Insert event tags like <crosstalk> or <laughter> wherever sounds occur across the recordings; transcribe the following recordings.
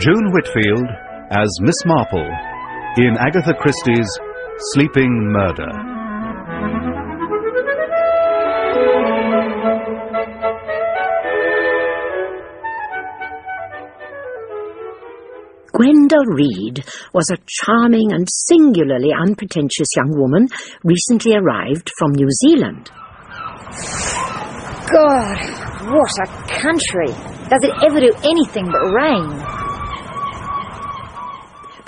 June Whitfield as Miss Marple in Agatha Christie's Sleeping Murder. Gwenda Reed was a charming and singularly unpretentious young woman recently arrived from New Zealand. God, what a country. Does it ever do anything but rain?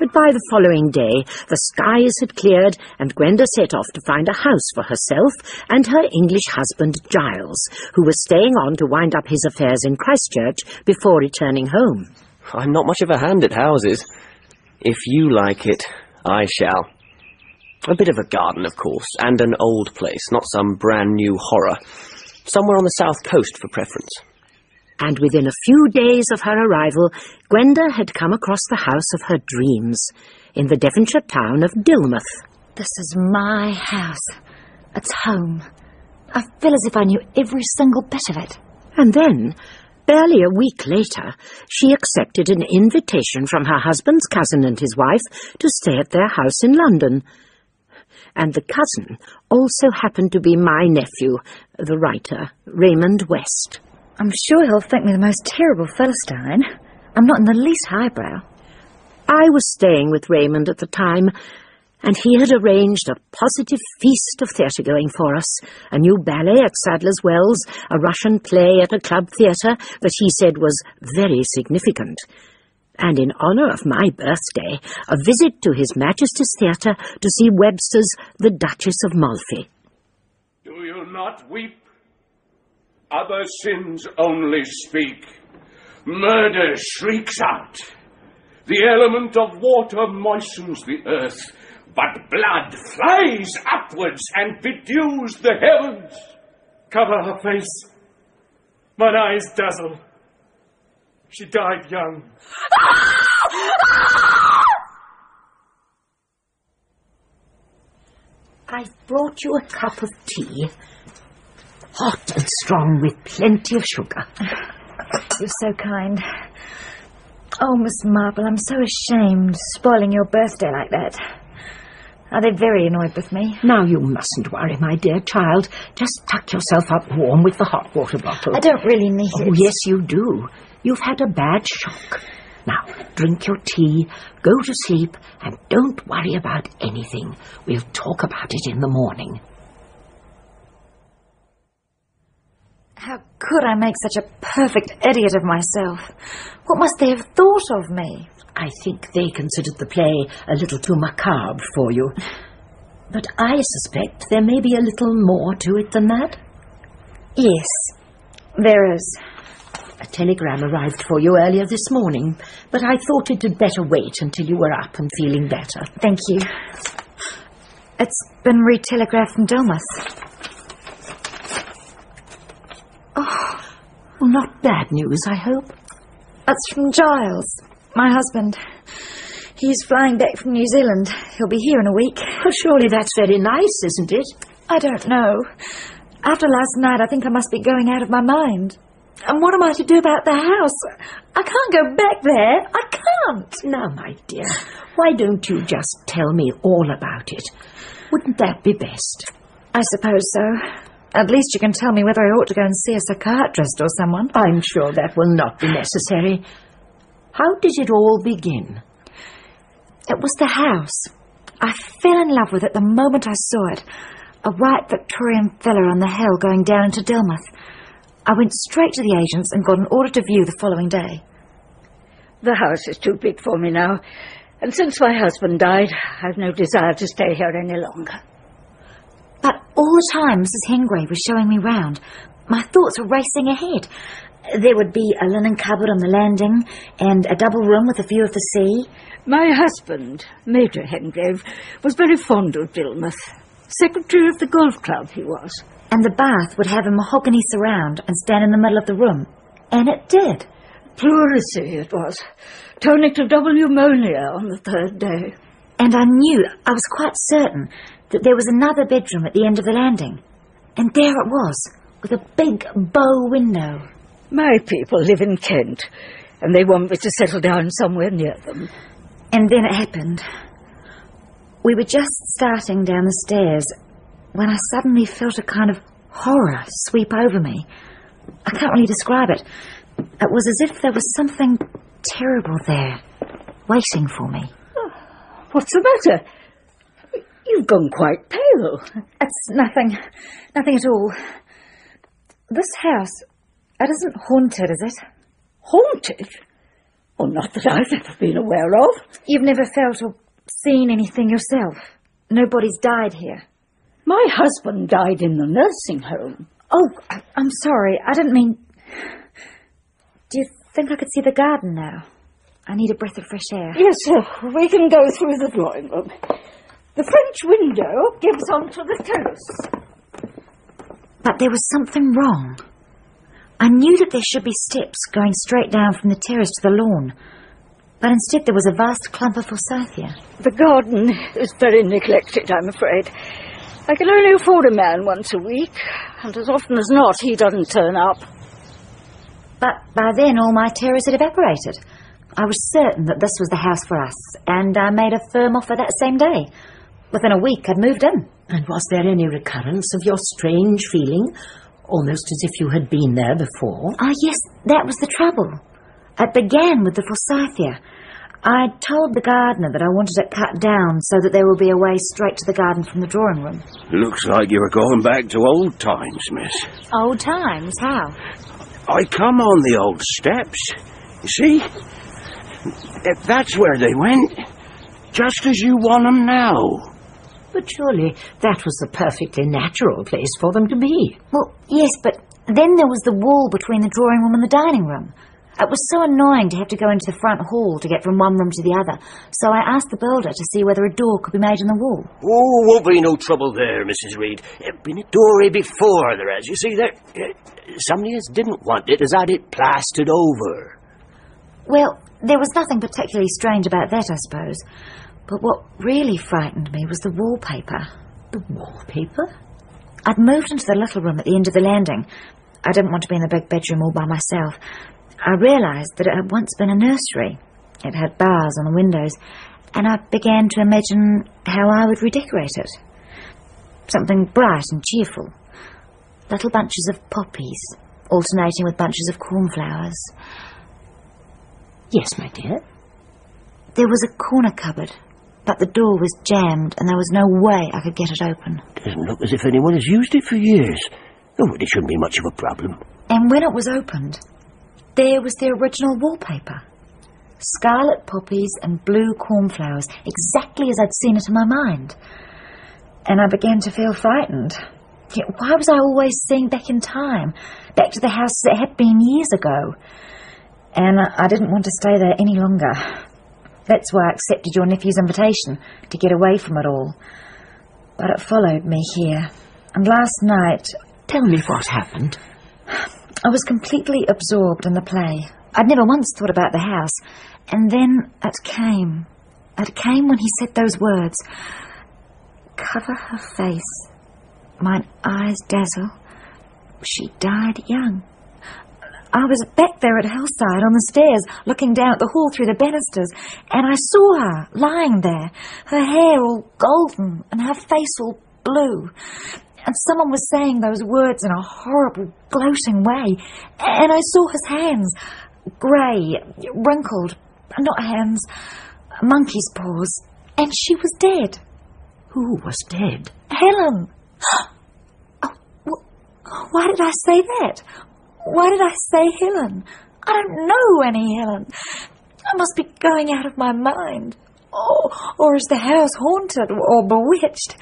But by the following day, the skies had cleared, and Gwenda set off to find a house for herself and her English husband Giles, who was staying on to wind up his affairs in Christchurch before returning home. I'm not much of a hand at houses. If you like it, I shall. A bit of a garden, of course, and an old place, not some brand new horror. Somewhere on the south coast for preference. And within a few days of her arrival, Gwenda had come across the house of her dreams in the Devonshire town of Dillmouth. This is my house. It's home. I feel as if I knew every single bit of it. And then, barely a week later, she accepted an invitation from her husband's cousin and his wife to stay at their house in London. And the cousin also happened to be my nephew, the writer, Raymond West. I'm sure he'll think me the most terrible Philistine. I'm not in the least highbrow. I was staying with Raymond at the time, and he had arranged a positive feast of theatre going for us. A new ballet at Sadler's Wells, a Russian play at a club theatre that he said was very significant. And in honour of my birthday, a visit to His Majesty's Theatre to see Webster's The Duchess of Malfi. Do you not weep? Other sins only speak. Murder shrieks out. The element of water moistens the earth, but blood flies upwards and bedews the heavens. Cover her face. Mine eyes dazzle. She died young. I've brought you a cup of tea. Hot and strong with plenty of sugar. You're so kind. Oh, Miss Marple, I'm so ashamed spoiling your birthday like that. Are they very annoyed with me? Now you mustn't worry, my dear child. Just tuck yourself up warm with the hot water bottle. I don't really need Oh, it. Oh, yes, you do. You've had a bad shock. Now, drink your tea, go to sleep, and don't worry about anything. We'll talk about it in the morning. How could I make such a perfect idiot of myself? What must they have thought of me? I think they considered the play a little too macabre for you. But I suspect there may be a little more to it than that. Yes, there is. A telegram arrived for you earlier this morning, but I thought it had better wait until you were up and feeling better. Thank you. It's been re-telegraphed from Dillmouth. Well, not bad news, I hope. That's from Giles, my husband. He's flying back from New Zealand. He'll be here in a week. Well, surely that's very nice, isn't it? I don't know. After last night, I think I must be going out of my mind. And what am I to do about the house? I can't go back there. I can't. Now, my dear, why don't you just tell me all about it? Wouldn't that be best? I suppose so. At least you can tell me whether I ought to go and see a psychiatrist or someone. I'm sure that will not be necessary. How did it all begin? It was the house. I fell in love with it the moment I saw it. A white Victorian villa on the hill going down into Dillmouth. I went straight to the agents and got an order to view the following day. The house is too big for me now, and since my husband died, I've no desire to stay here any longer. But all the time Mrs. Hengrave was showing me round, my thoughts were racing ahead. There would be a linen cupboard on the landing, and a double room with a view of the sea. My husband, Major Hengrave, was very fond of Dillmouth. Secretary of the golf club he was. And the bath would have a mahogany surround and stand in the middle of the room. And it did. Pleurisy it was, turning to double pneumonia on the third day. And I knew, I was quite certain, that there was another bedroom at the end of the landing. And there it was, with a big bow window. My people live in Kent, and they want me to settle down somewhere near them. And then it happened. We were just starting down the stairs when I suddenly felt a kind of horror sweep over me. I can't really describe it. It was as if there was something terrible there, waiting for me. Oh, what's the matter? You've gone quite pale. It's nothing. Nothing at all. This house, it isn't haunted, is it? Haunted? Oh, not that I've ever been aware of. You've never felt or seen anything yourself? Nobody's died here? My husband died in the nursing home. Oh, I'm sorry. I didn't mean... Do you think I could see the garden now? I need a breath of fresh air. Yes, sir. We can go through the drawing room. The French window gives onto the terrace. But there was something wrong. I knew that there should be steps going straight down from the terrace to the lawn. But instead there was a vast clump of forsythia. The garden is very neglected, I'm afraid. I can only afford a man once a week, and as often as not, he doesn't turn up. But by then all my terrors had evaporated. I was certain that this was the house for us, and I made a firm offer that same day. Within a week I'd moved in. And was there any recurrence of your strange feeling? Almost as if you had been there before? Ah, yes, that was the trouble. It began with the forsythia. I told the gardener that I wanted it cut down so that there would be a way straight to the garden from the drawing room. Looks like you were going back to old times, miss. Old times? How? I come on the old steps. You see? If That's where they went. Just as you want 'em now. But surely that was the perfectly natural place for them to be. Well, yes, but then there was the wall between the drawing room and the dining room. It was so annoying to have to go into the front hall to get from one room to the other, so I asked the builder to see whether a door could be made in the wall. Oh, won't be no trouble there, Mrs. Reed. There's been a doorway before there has. You see, there, uh, somebody as didn't want it has had it plastered over. Well, there was nothing particularly strange about that, I suppose. But what really frightened me was the wallpaper. The wallpaper? I'd moved into the little room at the end of the landing. I didn't want to be in the big bedroom all by myself. I realised that it had once been a nursery. It had bars on the windows, and I began to imagine how I would redecorate it. Something bright and cheerful. Little bunches of poppies, alternating with bunches of cornflowers. Yes, my dear. There was a corner cupboard, but the door was jammed, and there was no way I could get it open. Doesn't look as if anyone has used it for years. Oh, it shouldn't be much of a problem. And when it was opened, there was the original wallpaper. Scarlet poppies and blue cornflowers, exactly as I'd seen it in my mind. And I began to feel frightened. Yet why was I always seeing back in time, back to the house that had been years ago? And I I didn't want to stay there any longer. That's why I accepted your nephew's invitation, to get away from it all. But it followed me here. And last night, Tell me what happened. I was completely absorbed in the play. I'd never once thought about the house. And then it came. It came when he said those words. Cover her face. Mine eyes dazzle. She died young. I was back there at Hillside on the stairs, looking down at the hall through the banisters, and I saw her lying there, her hair all golden and her face all blue. And someone was saying those words in a horrible, gloating way. And I saw his hands, grey, wrinkled, not hands, monkey's paws. And she was dead. Who was dead? Helen! <gasps> Oh, wh- why did I say that? Why did I say Helen? I don't know any Helen. I must be going out of my mind. Or, or is the house haunted or bewitched?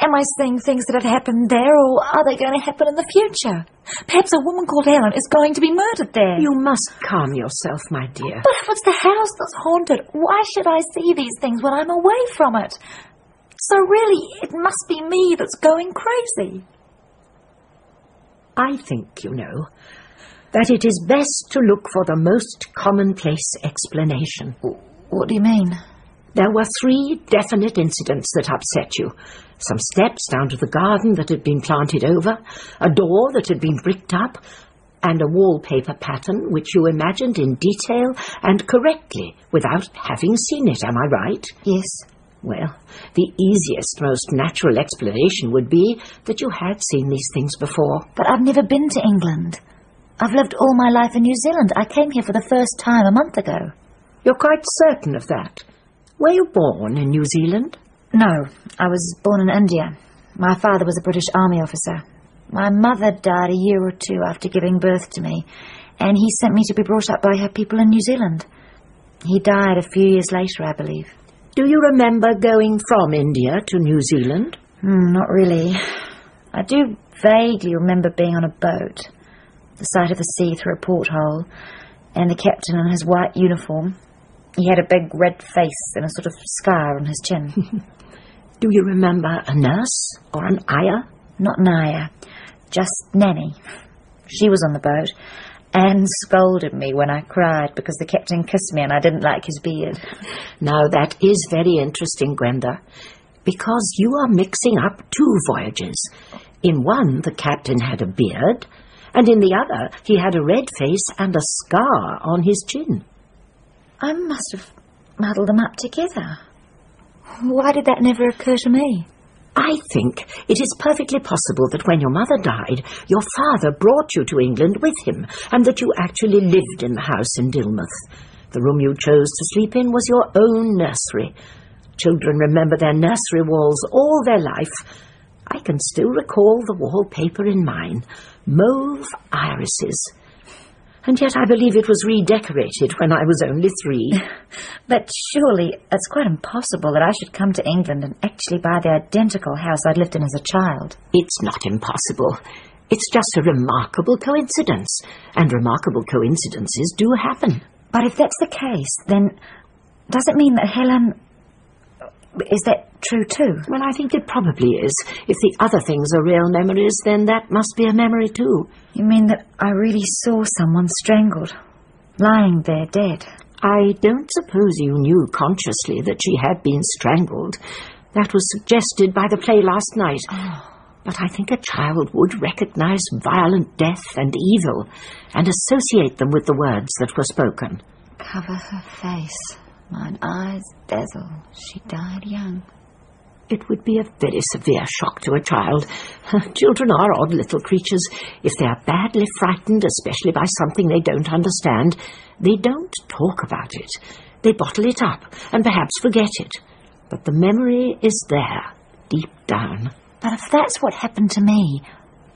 Am I seeing things that have happened there, or are they going to happen in the future? Perhaps a woman called Helen is going to be murdered there. You must calm yourself, my dear. But if it's the house that's haunted, why should I see these things when I'm away from it? So really, it must be me that's going crazy. I think, you know, that it is best to look for the most commonplace explanation. What do you mean? There were three definite incidents that upset you. Some steps down to the garden that had been planted over, a door that had been bricked up, and a wallpaper pattern which you imagined in detail and correctly without having seen it, am I right? Yes. Well, the easiest, most natural explanation would be that you had seen these things before. But I've never been to England. I've lived all my life in New Zealand. I came here for the first time a month ago. You're quite certain of that? Were you born in New Zealand? No, I was born in India. My father was a British Army officer. My mother died a year or two after giving birth to me, and he sent me to be brought up by her people in New Zealand. He died a few years later, I believe. Do you remember going from India to New Zealand? Hmm, not really. I do vaguely remember being on a boat, the sight of the sea through a porthole, and the captain in his white uniform. He had a big red face and a sort of scar on his chin. <laughs> Do you remember a nurse or an ayah? Not an ayah, just Nanny. She was on the boat and scolded me when I cried because the captain kissed me and I didn't like his beard. Now that is very interesting, Gwenda, because you are mixing up two voyages. In one, the captain had a beard, and in the other, he had a red face and a scar on his chin. I must have muddled them up together. Why did that never occur to me? I think it is perfectly possible that when your mother died, your father brought you to England with him, and that you actually lived in the house in Dillmouth. The room you chose to sleep in was your own nursery. Children remember their nursery walls all their life. I can still recall the wallpaper in mine mauve irises. And yet I believe it was redecorated when I was only three. <laughs> But surely it's quite impossible that I should come to England and actually buy the identical house I'd lived in as a child. It's not impossible. It's just a remarkable coincidence, and remarkable coincidences do happen. But if that's the case, then does it mean that Helen. Is that true too? Well, I think it probably is. If the other things are real memories, then that must be a memory too. You mean that I really saw someone strangled, lying there dead? I don't suppose you knew consciously that she had been strangled. That was suggested by the play last night. Oh. But I think a child would recognize violent death and evil and associate them with the words that were spoken. Cover her face. Mine eyes dazzle. She died young. It would be a very severe shock to a child. Children are odd little creatures. If they are badly frightened, especially by something they don't understand, they don't talk about it. They bottle it up and perhaps forget it. But the memory is there, deep down. But if that's what happened to me,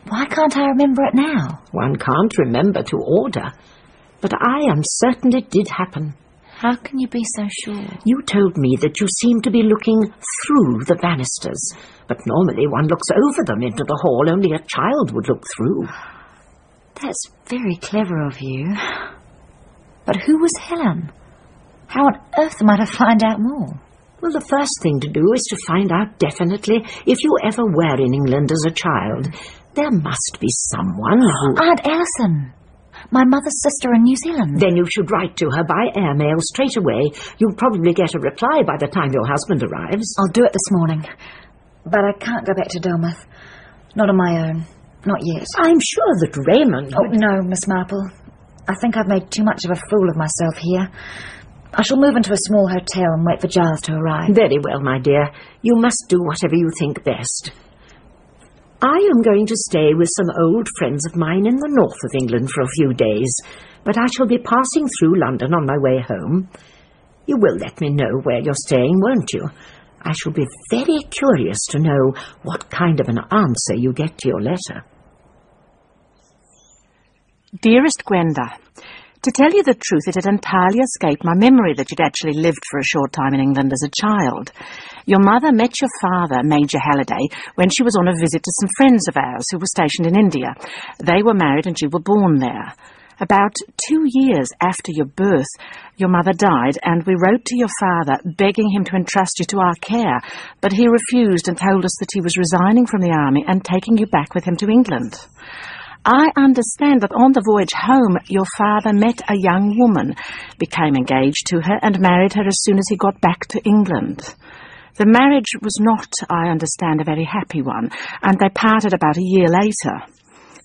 why can't I remember it now? One can't remember to order. But I am certain it did happen. How can you be so sure? You told me that you seemed to be looking through the banisters, but normally one looks over them into the hall. Only a child would look through. That's very clever of you. But who was Helen? How on earth am I to find out more? Well, the first thing to do is to find out definitely if you ever were in England as a child. There must be someone who... Aunt Ellison. My mother's sister in New Zealand. Then you should write to her by airmail straight away. You'll probably get a reply by the time your husband arrives. I'll do it this morning. But I can't go back to Dillmouth. Not on my own. Not yet. I'm sure that Raymond... Oh, no, Miss Marple. I think I've made too much of a fool of myself here. I shall move into a small hotel and wait for Giles to arrive. Very well, my dear. You must do whatever you think best. I am going to stay with some old friends of mine in the north of England for a few days, but I shall be passing through London on my way home. You will let me know where you're staying, won't you? I shall be very curious to know what kind of an answer you get to your letter. Dearest Gwenda, to tell you the truth, it had entirely escaped my memory that you'd actually lived for a short time in England as a child. Your mother met your father, Major Halliday, when she was on a visit to some friends of ours who were stationed in India. They were married and you were born there. About two years after your birth, your mother died, and we wrote to your father begging him to entrust you to our care, but he refused and told us that he was resigning from the army and taking you back with him to England. I understand that on the voyage home, your father met a young woman, became engaged to her, and married her as soon as he got back to England. The marriage was not, I understand, a very happy one, and they parted about a year later.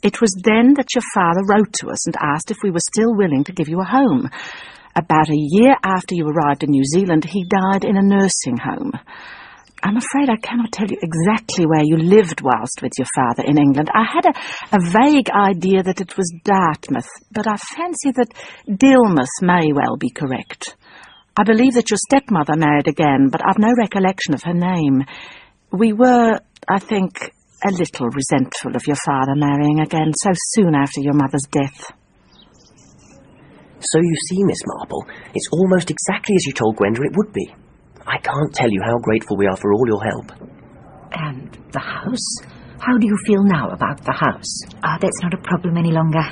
It was then that your father wrote to us and asked if we were still willing to give you a home. About a year after you arrived in New Zealand, he died in a nursing home. I'm afraid I cannot tell you exactly where you lived whilst with your father in England. I had a, a vague idea that it was Dartmouth, but I fancy that Dillmouth may well be correct. I believe that your stepmother married again, but I've no recollection of her name. We were, I think, a little resentful of your father marrying again so soon after your mother's death. So you see, Miss Marple, it's almost exactly as you told Gwenda it would be. I can't tell you how grateful we are for all your help. And the house? How do you feel now about the house? Ah, that's not a problem any longer.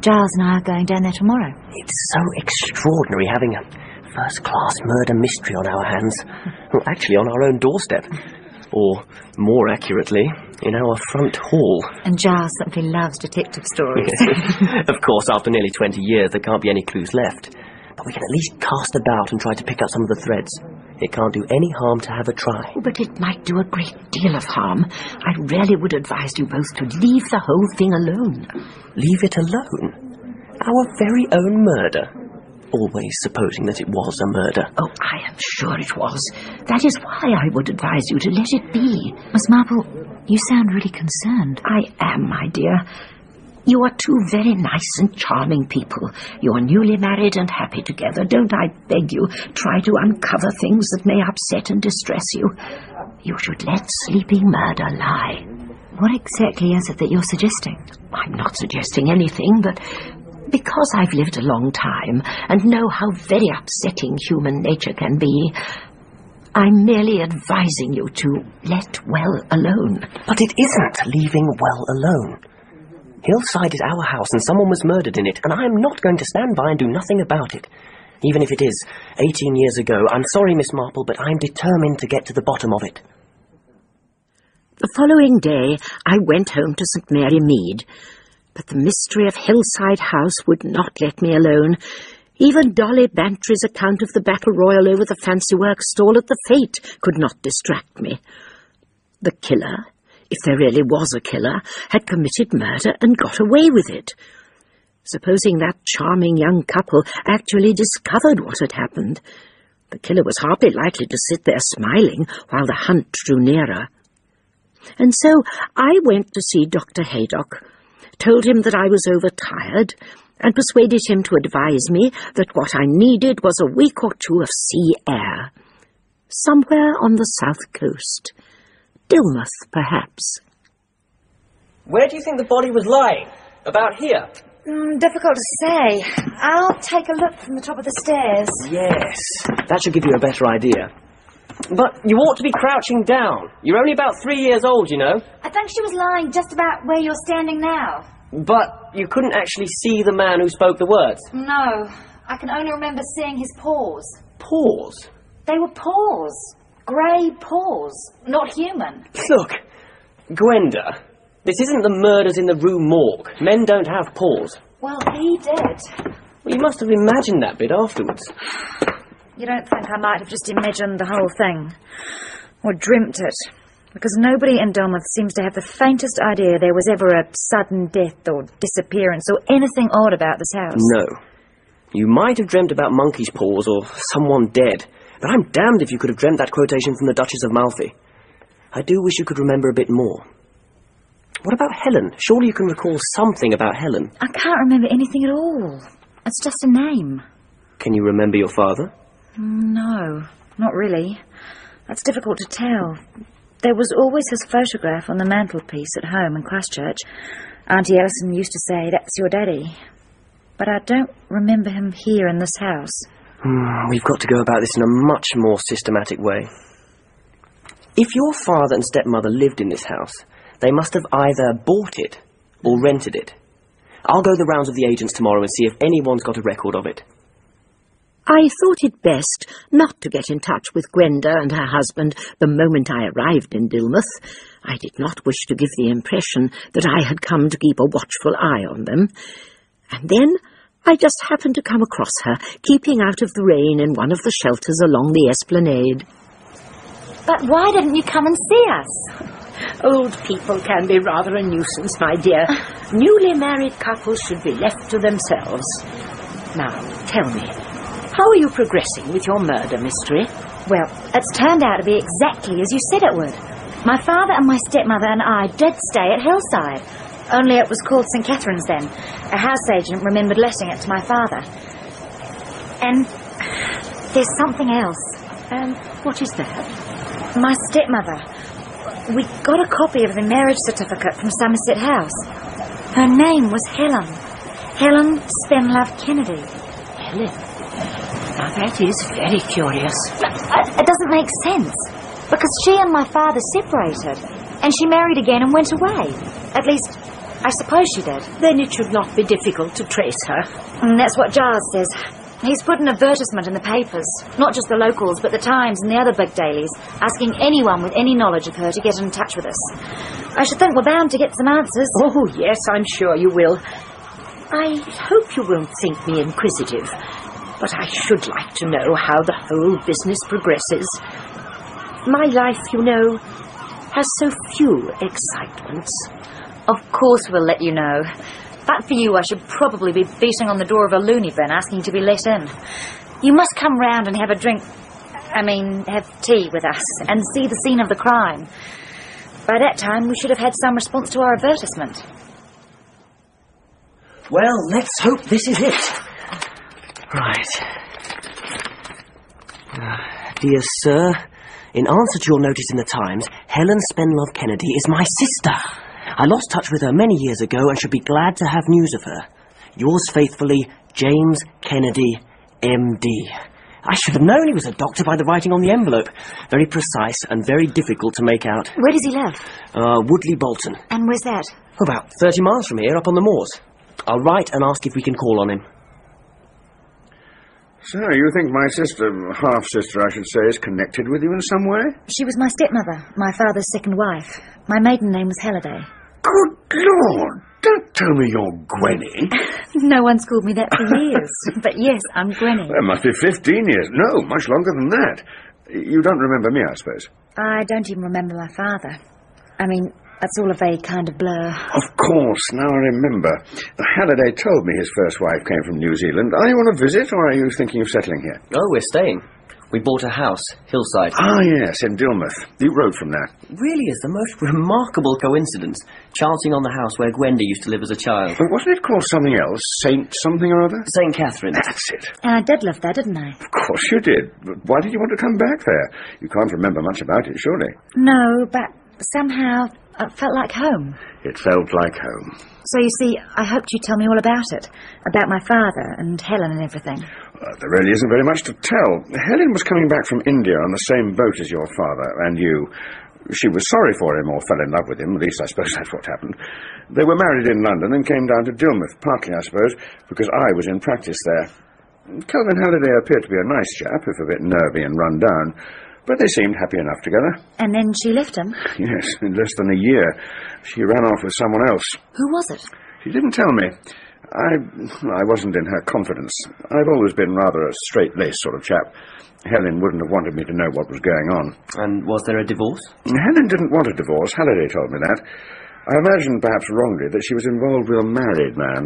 Giles and I are going down there tomorrow. It's so extraordinary having a first-class murder mystery on our hands. Well, actually, on our own doorstep. Or, more accurately, in our front hall. And Giles simply loves detective stories. <laughs> of course, after nearly 20 years, there can't be any clues left. But we can at least cast about and try to pick up some of the threads. It can't do any harm to have a try. Oh, but it might do a great deal of harm. I really would advise you both to leave the whole thing alone. Leave it alone? Our very own murder? Always supposing that it was a murder. Oh, I am sure it was. That is why I would advise you to let it be. Miss Marple, you sound really concerned. I am, my dear. You are two very nice and charming people. You are newly married and happy together. Don't I beg you try to uncover things that may upset and distress you? You should let sleeping murder lie. What exactly is it that you're suggesting? I'm not suggesting anything, but because I've lived a long time and know how very upsetting human nature can be, I'm merely advising you to let well alone. But it isn't leaving well alone. Hillside is our house and someone was murdered in it, and I'm not going to stand by and do nothing about it. Even if it is 18 years ago, I'm sorry, Miss Marple, but I'm determined to get to the bottom of it. The following day, I went home to St. Mary Mead, but the mystery of Hillside House would not let me alone. Even Dolly Bantry's account of the battle royal over the fancy work stall at the Fete could not distract me. The killer, if there really was a killer, had committed murder and got away with it. Supposing that charming young couple actually discovered what had happened, the killer was hardly likely to sit there smiling while the hunt drew nearer. And so I went to see Dr. Haydock, told him that I was overtired, and persuaded him to advise me that what I needed was a week or two of sea air. Somewhere on the south coast. Dillmouth, perhaps. Where do you think the body was lying? About here? Mm, difficult to say. I'll take a look from the top of the stairs. Yes, that should give you a better idea. But you ought to be crouching down. You're only about three years old, you know. I think she was lying just about where you're standing now. But you couldn't actually see the man who spoke the words. No, I can only remember seeing his paws. Paws? They were paws. Grey paws. Not human. <laughs> Look, Gwenda, this isn't the murders in the Rue Morgue. Men don't have paws. Well, he did. Well, you must have imagined that bit afterwards. <sighs> <sighs> <sighs> You don't think I might have just imagined the whole thing? Or dreamt it? Because nobody in Dillmouth seems to have the faintest idea there was ever a sudden death or disappearance or anything odd about this house. No. You might have dreamt about monkey's paws or someone dead, but I'm damned if you could have dreamt that quotation from the Duchess of Malfi. I do wish you could remember a bit more. What about Helen? Surely you can recall something about Helen. I can't remember anything at all. It's just a name. Can you remember your father? No, not really. That's difficult to tell. There was always his photograph on the mantelpiece at home in Christchurch. Auntie Ellison used to say, that's your daddy. But I don't remember him here in this house. Hmm, we've got to go about this in a much more systematic way. If your father and stepmother lived in this house, they must have either bought it or rented it. I'll go the rounds of the agents tomorrow and see if anyone's got a record of it. I thought it best not to get in touch with Gwenda and her husband the moment I arrived in Dillmouth. I did not wish to give the impression that I had come to keep a watchful eye on them. And then I just happened to come across her, keeping out of the rain in one of the shelters along the esplanade. But why didn't you come and see us? Old people can be rather a nuisance, my dear. <laughs> Newly married couples should be left to themselves. Now, tell me, how are you progressing with your murder mystery? Well, it's turned out to be exactly as you said it would. My father and my stepmother and I did stay at Hillside. Only it was called St. Catherine's then. A house agent remembered letting it to my father. And there's something else. And what is that? My stepmother. We got a copy of the marriage certificate from Somerset House. Her name was Helen. Helen Spenlove Kennedy. Helen? Now that is very curious. Uh, it doesn't make sense. Because she and my father separated. And she married again and went away. At least, I suppose she did. Then it should not be difficult to trace her. And that's what Giles says. He's put an advertisement in the papers, not just the locals, but the Times and the other big dailies, asking anyone with any knowledge of her to get in touch with us. I should think we're bound to get some answers. Oh, yes, I'm sure you will. I hope you won't think me inquisitive, but I should like to know how the whole business progresses. My life, you know, has so few excitements. Of course we'll let you know. But for you, I should probably be beating on the door of a loony bin asking to be let in. You must come round and have a drink. I mean, have tea with us and see the scene of the crime. By that time, we should have had some response to our advertisement. Well, let's hope this is it. Right. Uh, dear sir, in answer to your notice in the Times, Helen Spenlove Kennedy is my sister. I lost touch with her many years ago and should be glad to have news of her. Yours faithfully, James Kennedy, M.D. I should have known he was a doctor by the writing on the envelope. Very precise and very difficult to make out. Where does he live? Uh, Woodleigh Bolton. And where's that? About 30 miles from here, up on the moors. I'll write and ask if we can call on him. So, you think my sister, half-sister I should say, is connected with you in some way? She was my stepmother, my father's second wife. My maiden name was Halliday. Good Lord! Don't tell me you're Gwenny. <laughs> no one's called me that for years. <laughs> but yes, I'm Gwenny. That must be 15 years. No, much longer than that. You don't remember me, I suppose. I don't even remember my father. I mean, that's all a vague kind of blur. Of course, now I remember. Halliday told me his first wife came from New Zealand. Are you on a visit, or are you thinking of settling here? Oh, we're staying. We bought a house, Hillside. Ah, yes, in Dillmouth. You wrote from there. Really is the most remarkable coincidence, chancing on the house where Gwenda used to live as a child. But wasn't it called something else? Saint something or other? St. Catherine. That's it. And I did live there, didn't I? Of course you did. But why did you want to come back there? You can't remember much about it, surely. No, but somehow it felt like home. It felt like home. So you see, I hoped you'd tell me all about it. About my father and Helen and everything. Well, there really isn't very much to tell. Helen was coming back from India on the same boat as your father and you. She was sorry for him or fell in love with him, at least I <laughs> suppose that's what happened. They were married in London and came down to Dillmouth, partly, I suppose, because I was in practice there. Kelvin Halliday appeared to be a nice chap, if a bit nervy and run down, but they seemed happy enough together. And then she left him? <laughs> Yes, in less than a year. She ran off with someone else. Who was it? She didn't tell me. I, I wasn't in her confidence. I've always been rather a straight-laced sort of chap. Helen wouldn't have wanted me to know what was going on. And was there a divorce? Helen didn't want a divorce. Halliday told me that. I imagined, perhaps wrongly, that she was involved with a married man.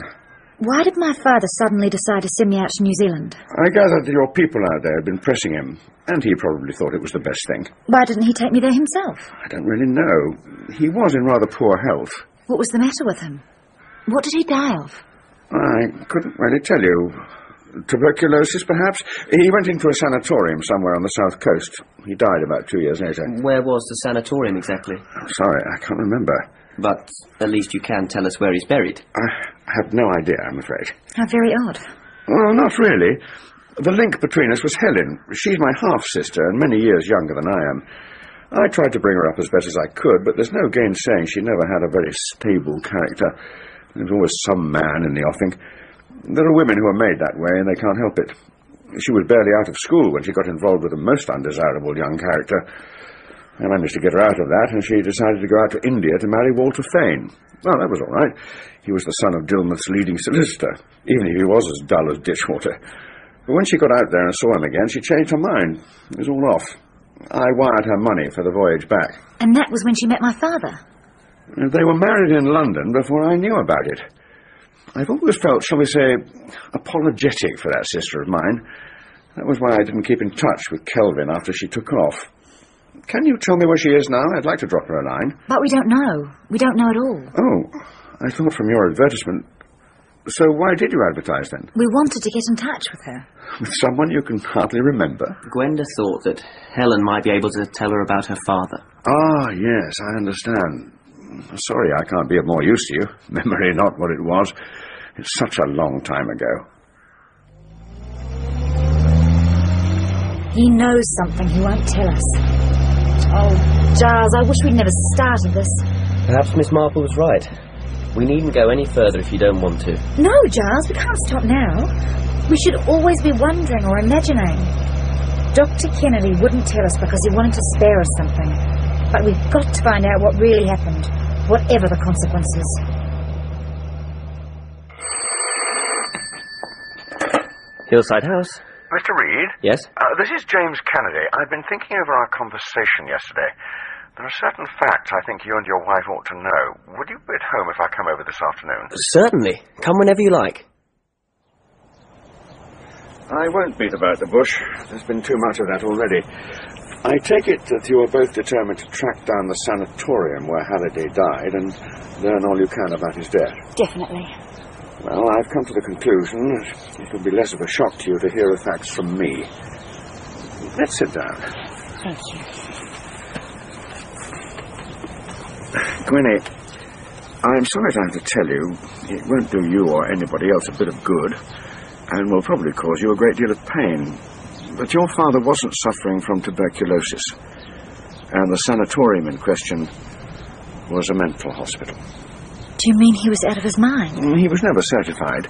Why did my father suddenly decide to send me out to New Zealand? I gathered that your people out there had been pressing him, and he probably thought it was the best thing. Why didn't he take me there himself? I don't really know. He was in rather poor health. What was the matter with him? What did he die of? I couldn't really tell you. Tuberculosis, perhaps? He went into a sanatorium somewhere on the south coast. He died about two years later. Where was the sanatorium exactly? I'm sorry, I can't remember. But at least you can tell us where he's buried. I have no idea, I'm afraid. How very odd. Well, not really. The link between us was Helen. She's my half-sister and many years younger than I am. I tried to bring her up as best as I could, but there's no gainsaying she never had a very stable character. There's always some man in the offing. There are women who are made that way, and they can't help it. She was barely out of school when she got involved with a most undesirable young character. I managed to get her out of that, and she decided to go out to India to marry Walter Fane. Well, that was all right. He was the son of Dillmouth's leading solicitor, even if he was as dull as ditchwater. But when she got out there and saw him again, she changed her mind. It was all off. I wired her money for the voyage back. And that was when she met my father? They were married in London before I knew about it. I've always felt, shall we say, apologetic for that sister of mine. That was why I didn't keep in touch with Kelvin after she took off. Can you tell me where she is now? I'd like to drop her a line. But we don't know. We don't know at all. Oh, I thought from your advertisement. So why did you advertise then? We wanted to get in touch with her. With someone you can hardly remember? Gwenda thought that Helen might be able to tell her about her father. Ah, yes, I understand. Sorry I can't be of more use to you. <laughs> Memory not what it was. It's such a long time ago. He knows something he won't tell us. Oh, Giles, I wish we'd never started this. Perhaps Miss Marple was right. We needn't go any further if you don't want to. No, Giles, we can't stop now. We should always be wondering or imagining. Dr. Kennedy wouldn't tell us because he wanted to spare us something. But we've got to find out what really happened, whatever the consequences. Hillside House. Mr. Reed? Yes? Uh, this is James Kennedy. I've been thinking over our conversation yesterday. There are certain facts I think you and your wife ought to know. Would you be at home if I come over this afternoon? Certainly. Come whenever you like. I won't beat about the bush. There's been too much of that already. I take it that you are both determined to track down the sanatorium where Halliday died and learn all you can about his death. Definitely. Well, I've come to the conclusion that it will be less of a shock to you to hear the facts from me. Let's sit down. Thank you. Gwenny, I'm sorry to have to tell you, it won't do you or anybody else a bit of good, and will probably cause you a great deal of pain. But your father wasn't suffering from tuberculosis, and the sanatorium in question was a mental hospital. Do you mean he was out of his mind? Mm, He was never certified.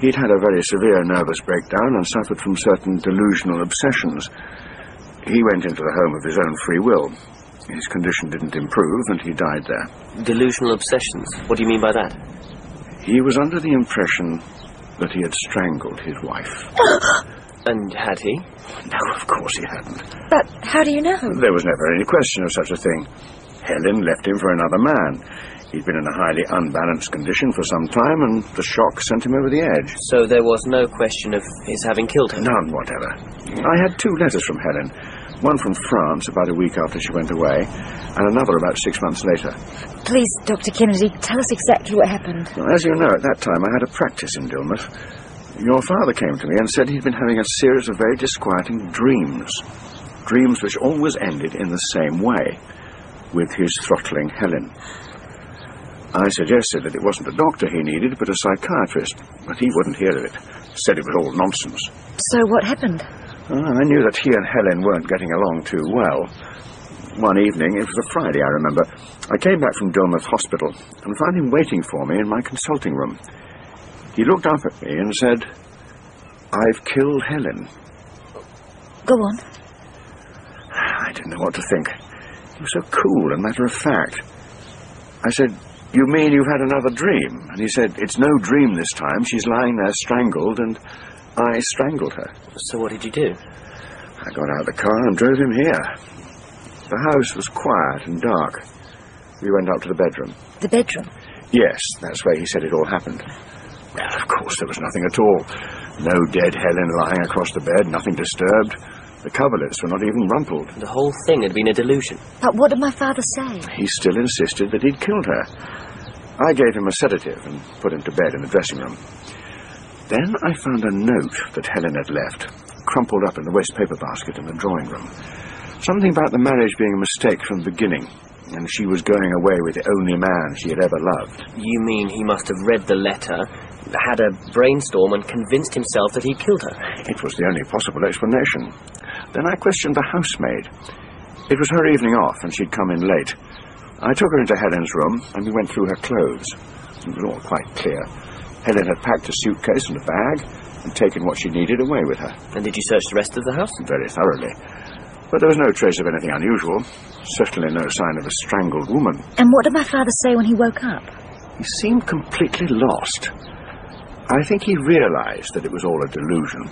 He'd had a very severe nervous breakdown and suffered from certain delusional obsessions. He went into the home of his own free will. His condition didn't improve, and he died there. Delusional obsessions. What do you mean by that? He was under the impression that he had strangled his wife. <gasps> And had he? No, of course he hadn't. But how do you know? There was never any question of such a thing. Helen left him for another man. He'd been in a highly unbalanced condition for some time, and the shock sent him over the edge. So there was no question of his having killed her? None whatever. I had two letters from Helen. One from France about a week after she went away, and another about six months later. Please, Dr. Kennedy, tell us exactly what happened. Now, As you know, at that time I had a practice in Dillmouth. Your father came to me and said he'd been having a series of very disquieting dreams. Dreams which always ended in the same way, with his throttling Helen. I suggested that it wasn't a doctor he needed, but a psychiatrist, but he wouldn't hear of it. Said it was all nonsense. So what happened? Ah, I knew that he and Helen weren't getting along too well. One evening, it was a Friday, I remember, I came back from Dillmouth Hospital and found him waiting for me in my consulting room. He looked up at me and said, I've killed Helen. Go on. I didn't know what to think. He was so cool and matter of fact. I said, You mean you've had another dream? And he said, It's no dream this time. She's lying there strangled, and I strangled her. So what did you do? I got out of the car and drove him here. The house was quiet and dark. We went up to the bedroom. The bedroom. Yes, that's where he said it all happened. Well, of course, there was nothing at all. No dead Helen lying across the bed, nothing disturbed. The coverlets were not even rumpled. The whole thing had been a delusion. But what did my father say? He still insisted that he'd killed her. I gave him a sedative and put him to bed in the dressing room. Then I found a note that Helen had left, crumpled up in the waste paper basket in the drawing room. Something about the marriage being a mistake from the beginning, and she was going away with the only man she had ever loved. You mean he must have read the letter, had a brainstorm, and convinced himself that he'd killed her? It was the only possible explanation. Then I questioned the housemaid. It was her evening off, and she'd come in late. I took her into Helen's room, and we went through her clothes. It was all quite clear. Helen had packed a suitcase and a bag, and taken what she needed away with her. And did you search the rest of the house? Very thoroughly. But there was no trace of anything unusual. Certainly no sign of a strangled woman. And what did my father say when he woke up? He seemed completely lost. I think he realized that it was all a delusion.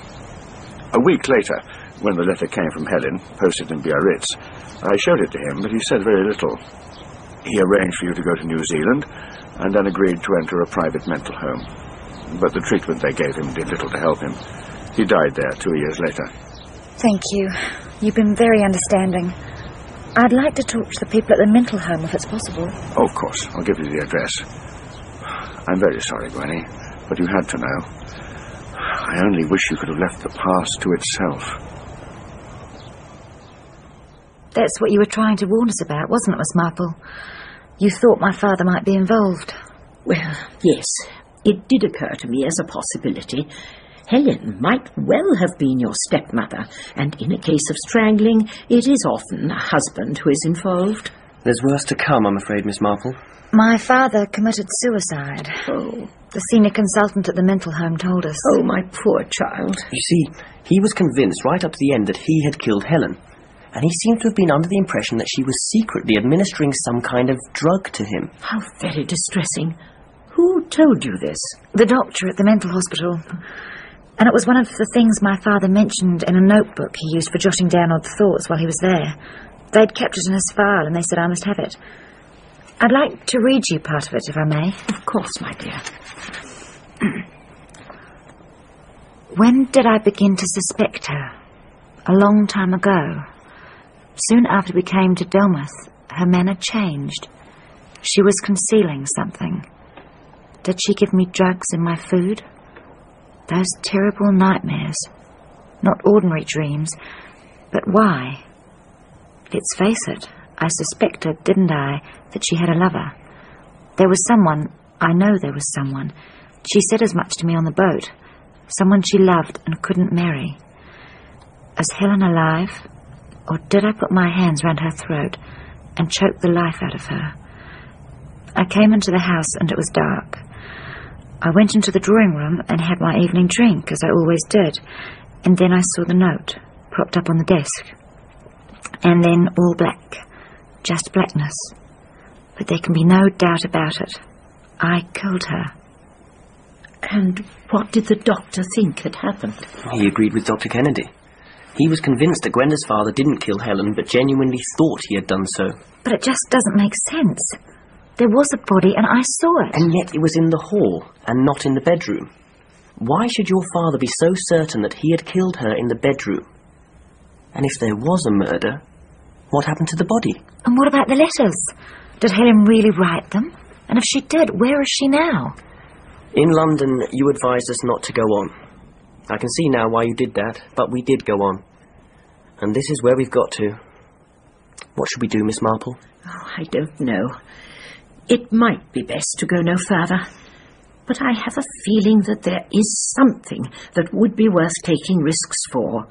A week later, when the letter came from Helen, posted in Biarritz, I showed it to him, but he said very little. He arranged for you to go to New Zealand and then agreed to enter a private mental home. But the treatment they gave him did little to help him. He died there two years later. Thank you. You've been very understanding. I'd like to talk to the people at the mental home if it's possible. Oh, of course. I'll give you the address. I'm very sorry, Gwenny, but you had to know. I only wish you could have left the past to itself. That's what you were trying to warn us about, wasn't it, Miss Marple? You thought my father might be involved. Well, yes, it did occur to me as a possibility. Helen might well have been your stepmother, and in a case of strangling, it is often a husband who is involved. There's worse to come, I'm afraid, Miss Marple. My father committed suicide. Oh, The senior consultant at the mental home told us. oh, my poor child. You see, he was convinced right up to the end that he had killed Helen, and he seemed to have been under the impression that she was secretly administering some kind of drug to him. How very distressing. Who told you this? The doctor at the mental hospital. And it was one of the things my father mentioned in a notebook he used for jotting down odd thoughts while he was there. They'd kept it in his file and they said I must have it. I'd like to read you part of it, if I may. Of course, my dear. <clears throat> When did I begin to suspect her? A long time ago. Soon after we came to Dillmouth, her manner changed. She was concealing something. Did she give me drugs in my food? Those terrible nightmares. Not ordinary dreams. But why? Let's face it, I suspected, didn't I, that she had a lover. There was someone, I know there was someone. She said as much to me on the boat. Someone she loved and couldn't marry. Is Helen alive? Or did I put my hands round her throat and choke the life out of her? I came into the house and it was dark. I went into the drawing room and had my evening drink, as I always did, and then I saw the note propped up on the desk. And then all black, just blackness. But there can be no doubt about it. I killed her. And what did the doctor think had happened? He agreed with Dr. Kennedy. He was convinced that Gwenda's father didn't kill Helen, but genuinely thought he had done so. But it just doesn't make sense. There was a body and I saw it. And yet it was in the hall, and not in the bedroom. Why should your father be so certain that he had killed her in the bedroom? And if there was a murder, what happened to the body? And what about the letters? Did Helen really write them? And if she did, where is she now? In London, you advised us not to go on. I can see now why you did that, but we did go on. And this is where we've got to. What should we do, Miss Marple? Oh, I don't know. It might be best to go no further. But I have a feeling that there is something that would be worth taking risks for.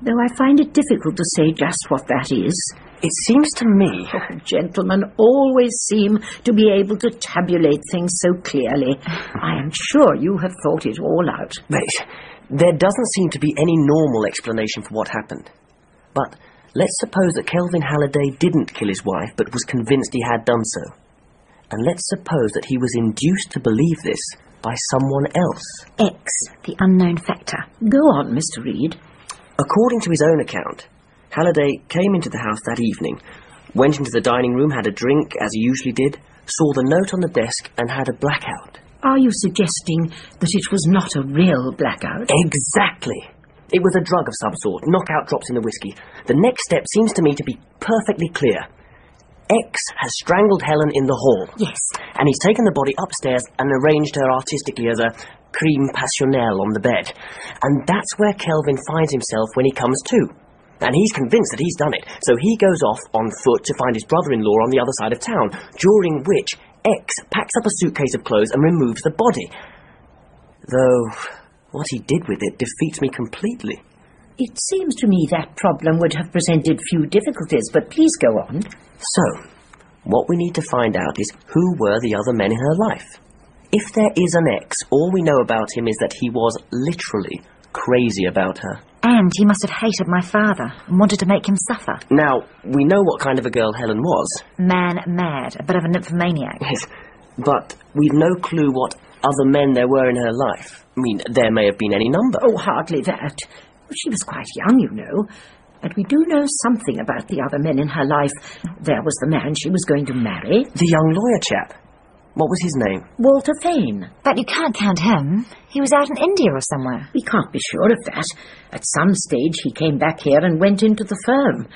Though I find it difficult to say just what that is. It seems to me. Oh, gentlemen always seem to be able to tabulate things so clearly. <laughs> I am sure you have thought it all out. But there doesn't seem to be any normal explanation for what happened. But let's suppose that Kelvin Halliday didn't kill his wife, but was convinced he had done so. And let's suppose that he was induced to believe this by someone else. X, the unknown factor. Go on, Mr. Reed. According to his own account, Halliday came into the house that evening, went into the dining room, had a drink, as he usually did, saw the note on the desk, and had a blackout. Are you suggesting that it was not a real blackout? Exactly. It was a drug of some sort, knockout drops in the whiskey. The next step seems to me to be perfectly clear. X has strangled Helen in the hall. Yes. And he's taken the body upstairs and arranged her artistically as a creme passionnelle on the bed. And that's where Kelvin finds himself when he comes to. And he's convinced that he's done it, so he goes off on foot to find his brother-in-law on the other side of town, during which X packs up a suitcase of clothes and removes the body. Though, what he did with it defeats me completely. It seems to me that problem would have presented few difficulties, but please go on. So, what we need to find out is who were the other men in her life. If there is an ex, all we know about him is that he was literally crazy about her. And he must have hated my father and wanted to make him suffer. Now, we know what kind of a girl Helen was. Man mad, a bit of a nymphomaniac. Yes, but we've no clue what other men there were in her life. I mean, there may have been any number. Oh, hardly that. She was quite young, you know. And we do know something about the other men in her life. There was the man she was going to marry. The young lawyer chap. What was his name? Walter Fane. But you can't count him. He was out in India or somewhere. We can't be sure of that. At some stage he came back here and went into the firm.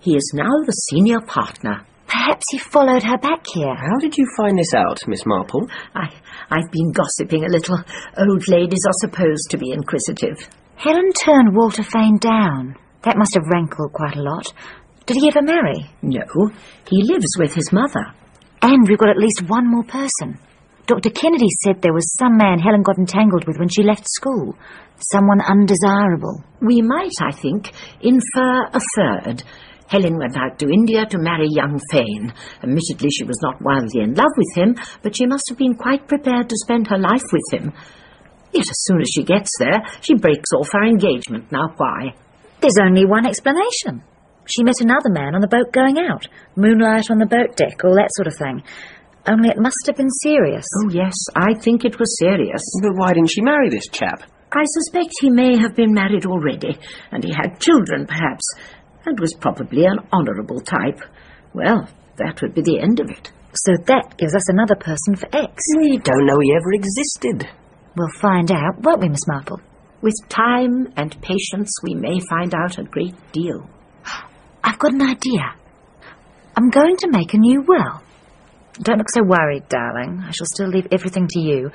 He is now the senior partner. Perhaps he followed her back here. How did you find this out, Miss Marple? I, I've been gossiping a little. Old ladies are supposed to be inquisitive. Helen turned Walter Fane down. That must have rankled quite a lot. Did he ever marry? No, he lives with his mother. And we've got at least one more person. Dr. Kennedy said there was some man Helen got entangled with when she left school. Someone undesirable. We might, I think, infer a third. Helen went out to India to marry young Fane. Admittedly, she was not wildly in love with him, but she must have been quite prepared to spend her life with him. Yet as soon as she gets there, she breaks off her engagement. Now why? There's only one explanation. She met another man on the boat going out. Moonlight on the boat deck, all that sort of thing. Only it must have been serious. Oh, yes, I think it was serious. But why didn't she marry this chap? I suspect he may have been married already, and he had children, perhaps, and was probably an honourable type. Well, that would be the end of it. So that gives us another person for X. We don't know he ever existed. We'll find out, won't we, Miss Marple? With time and patience, we may find out a great deal. I've got an idea. I'm going to make a new will. Don't look so worried, darling. I shall still leave everything to you.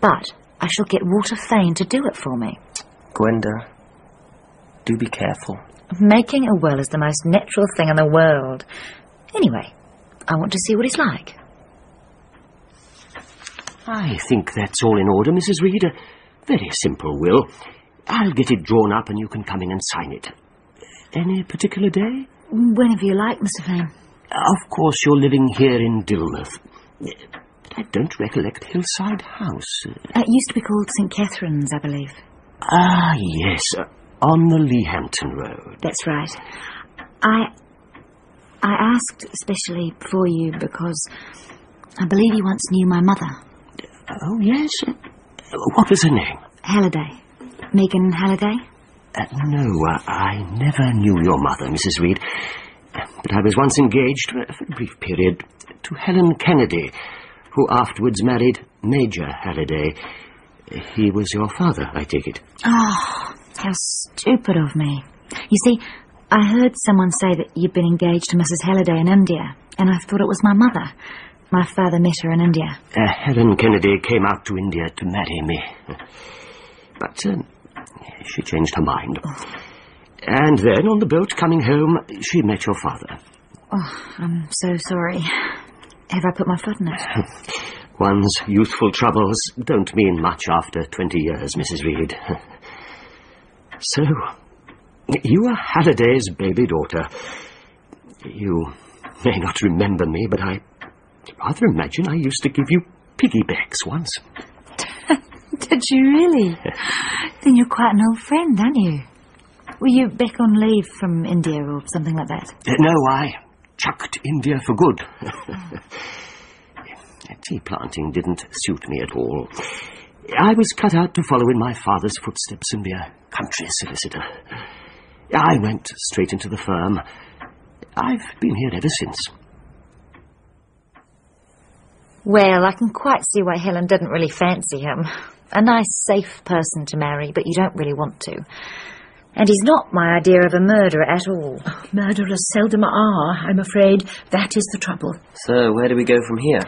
But I shall get Walter Fane to do it for me. Gwenda, do be careful. Making a will is the most natural thing in the world. Anyway, I want to see what he's like. I think that's all in order, Mrs. Reed. A very simple will. I'll get it drawn up and you can come in and sign it. Any particular day? Whenever you like, Mr. Fane. Of course, you're living here in Dillmouth. I don't recollect Hillside House. It used to be called St. Catherine's, I believe. Ah, yes, uh, on the Leahampton Road. That's right. I I asked especially for you because I believe you once knew my mother. Oh, yes? What was her name? Halliday. Megan Halliday? Uh, no, uh, I never knew your mother, Mrs. Reed. But I was once engaged for a brief period to Helen Kennedy, who afterwards married Major Halliday. He was your father, I take it. Oh, how stupid of me. You see, I heard someone say that you'd been engaged to Mrs. Halliday in India, and I thought it was my mother. My father met her in India. Uh, Helen Kennedy came out to India to marry me. But uh, she changed her mind. And then, on the boat coming home, she met your father. Oh, I'm so sorry. Have I put my foot in it? <laughs> One's youthful troubles don't mean much after twenty years, Mrs. Reed. <laughs> So, you are Halliday's baby daughter. You may not remember me, but I rather imagine I used to give you piggybacks once. <laughs> Did you really? <laughs> then you're quite an old friend, aren't you? Were you back on leave from India or something like that? Uh, no, I chucked India for good. <laughs> Tea planting didn't suit me at all. I was cut out to follow in my father's footsteps and be a country solicitor. I went straight into the firm. I've been here ever since. Well, I can quite see why Helen didn't really fancy him. A nice, safe person to marry, but you don't really want to. And he's not my idea of a murderer at all. Murderers seldom are, I'm afraid. That is the trouble. So, where do we go from here?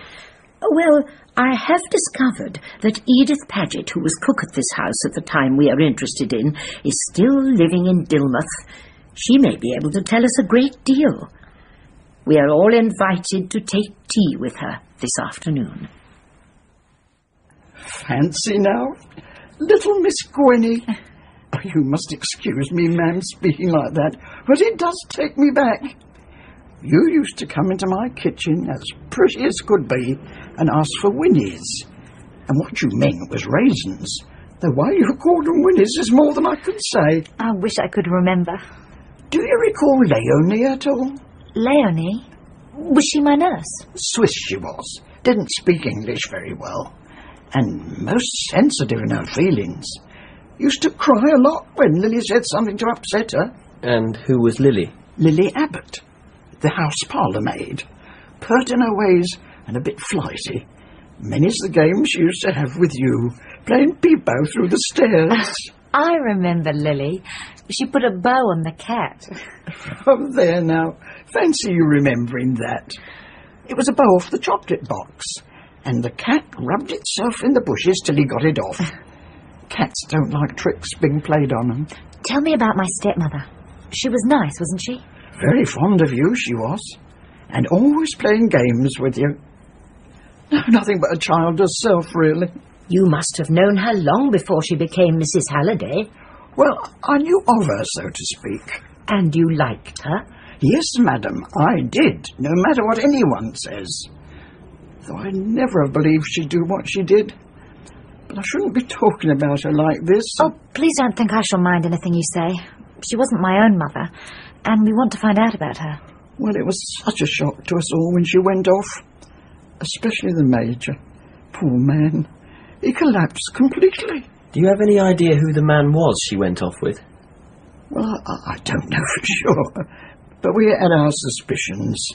Well, I have discovered that Edith Paget, who was cook at this house at the time we are interested in, is still living in Dillmouth. She may be able to tell us a great deal. We are all invited to take tea with her this afternoon. Fancy now, little Miss Gwenny. <laughs> You must excuse me, ma'am, speaking like that, but it does take me back. You used to come into my kitchen as pretty as could be and ask for winnies. And what you meant was raisins. The way you called them winnies is more than I could say. I wish I could remember. Do you recall Leonie at all? Leonie? Was she my nurse? Swiss she was. Didn't speak English very well. And most sensitive in her feelings. Used to cry a lot when Lily said something to upset her. And who was Lily? Lily Abbott, the house parlour maid. Pert in her ways and a bit flighty. Many's the game she used to have with you, playing peep-o through the stairs. <laughs> I remember Lily. She put a bow on the cat. <laughs> oh, there now. Fancy you remembering that. It was a bow off the chocolate box, and the cat rubbed itself in the bushes till he got it off. <laughs> Cats don't like tricks being played on them. Tell me about my stepmother. She was nice, wasn't she? Very fond of you, she was, and always playing games with you. <laughs> No, nothing but a child herself, really. You must have known her long before she became Mrs. Halliday. Well, I knew of her, so to speak. And you liked her? Yes, madam, I did, no matter what anyone says. Though I never have believed she'd do what she did. But I shouldn't be talking about her like this. Oh, please don't think I shall mind anything you say. She wasn't my own mother, and we want to find out about her. Well, it was such a shock to us all when she went off. Especially the Major. Poor man. He collapsed completely. Do you have any idea who the man was she went off with? Well, I, I don't know for <laughs> sure, but we had our suspicions.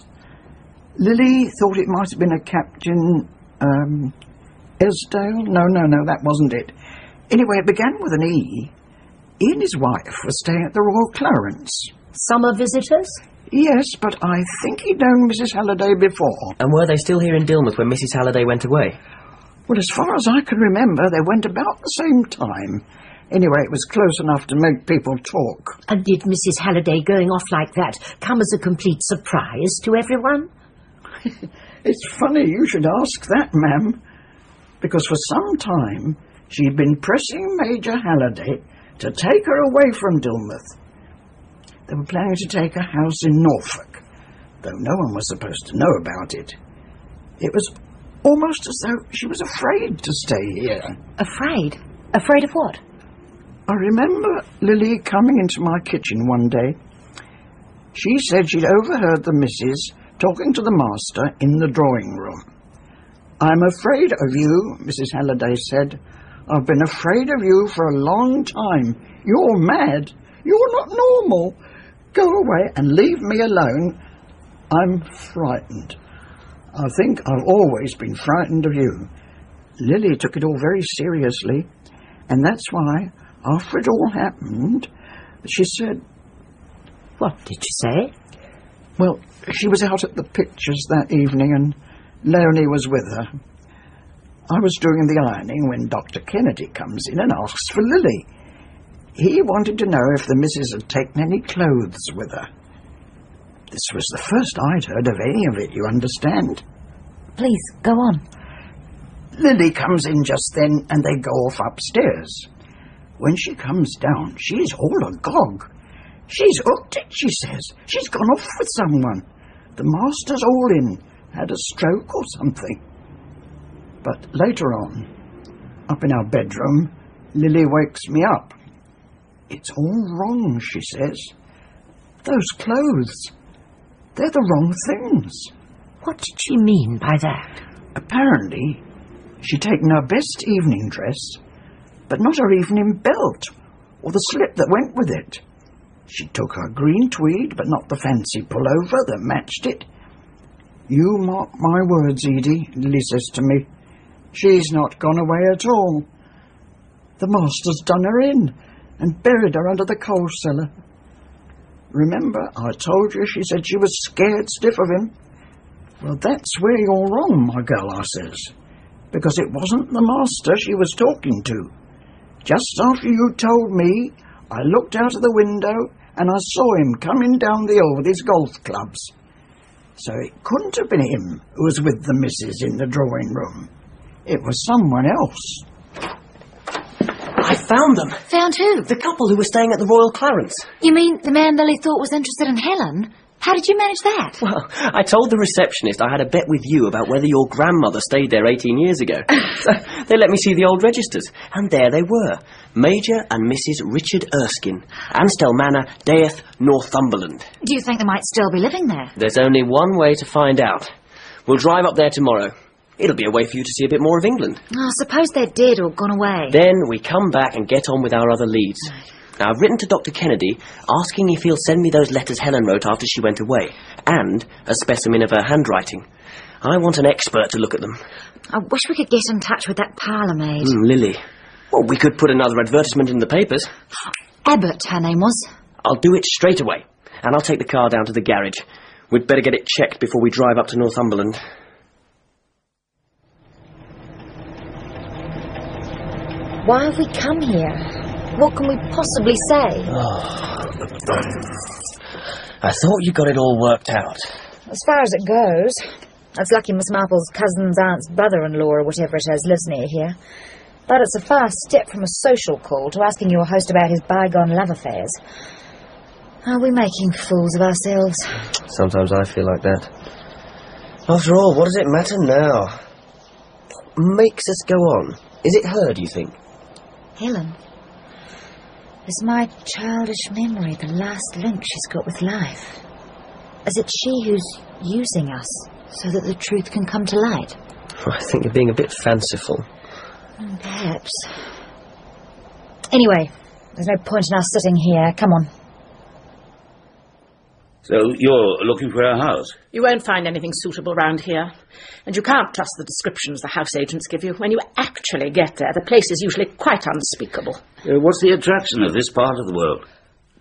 Lily thought it might have been a Captain, um, Esdale? No, no, no, that wasn't it. Anyway, it began with an E. He and his wife were staying at the Royal Clarence. Summer visitors? Yes, but I think he'd known Mrs. Halliday before. And were they still here in Dillmouth when Mrs. Halliday went away? Well, as far as I can remember, they went about the same time. Anyway, it was close enough to make people talk. And did Mrs. Halliday going off like that come as a complete surprise to everyone? <laughs> it's funny you should ask that, ma'am. Because for some time she'd been pressing Major Halliday to take her away from Dillmouth. They were planning to take a house in Norfolk, though no one was supposed to know about it. It was almost as though she was afraid to stay here. Afraid? Afraid of what? I remember Lily coming into my kitchen one day. She said she'd overheard the missus talking to the master in the drawing room. I'm afraid of you, Mrs. Halliday said. I've been afraid of you for a long time. You're mad. You're not normal. Go away and leave me alone. I'm frightened. I think I've always been frightened of you. Lily took it all very seriously, and that's why, after it all happened, she said. What did she say? Well, she was out at the pictures that evening, and Leonie was with her. I was doing the ironing when Dr. Kennedy comes in and asks for Lily. He wanted to know if the missus had taken any clothes with her. This was the first I'd heard of any of it, you understand. Please, go on. Lily comes in just then, and they go off upstairs. When she comes down, she's all agog. She's hooked it, she says. She's gone off with someone. The master's all in, had a stroke or something. But later on, up in our bedroom, Lily wakes me up. It's all wrong, she says. Those clothes, they're the wrong things. What did she mean by that? Apparently, she'd taken her best evening dress, but not her evening belt, or the slip that went with it. She took her green tweed, but not the fancy pullover that matched it. You mark my words, Edie, Lily says to me. She's not gone away at all. The master's done her in and buried her under the coal cellar. Remember, I told you she said she was scared stiff of him? Well, that's where you're wrong, my girl, I says, because it wasn't the master she was talking to. Just after you told me, I looked out of the window and I saw him coming down the hill with his golf clubs. So it couldn't have been him who was with the missus in the drawing room. It was someone else. Found them. Found who? The couple who were staying at the Royal Clarence. You mean the man Lily thought was interested in Helen? How did you manage that? Well, I told the receptionist I had a bet with you about whether your grandmother stayed there 18 years ago. <laughs> so they let me see the old registers, and there they were. Major and Mrs. Richard Erskine, Ansdell Manor, Daith, Northumberland. Do you think they might still be living there? There's only one way to find out. We'll drive up there tomorrow. It'll be a way for you to see a bit more of England. Oh, suppose they're dead or gone away. Then we come back and get on with our other leads. Now, I've written to Dr. Kennedy asking if he'll send me those letters Helen wrote after she went away, and a specimen of her handwriting. I want an expert to look at them. I wish we could get in touch with that parlour maid. Mm, Lily. Well, we could put another advertisement in the papers. <gasps> Abbott, her name was. I'll do it straight away, and I'll take the car down to the garage. We'd better get it checked before we drive up to Northumberland. Why have we come here? What can we possibly say? Ah. I thought you got it all worked out. As far as it goes, it's lucky Miss Marple's cousin's aunt's brother-in-law or whatever it is lives near here. But it's a far step from a social call to asking your host about his bygone love affairs. Are we making fools of ourselves? Sometimes I feel like that. After all, what does it matter now? What makes us go on? Is it her, do you think? Helen. Is my childish memory the last link she's got with life? Is it she who's using us so that the truth can come to light? I think you're being a bit fanciful. Hmm, Perhaps. Anyway, there's no point in us sitting here. Come on. So you're looking for a house? You won't find anything suitable round here. And you can't trust the descriptions the house agents give you. When you actually get there, the place is usually quite unspeakable. Uh, what's the attraction of this part of the world?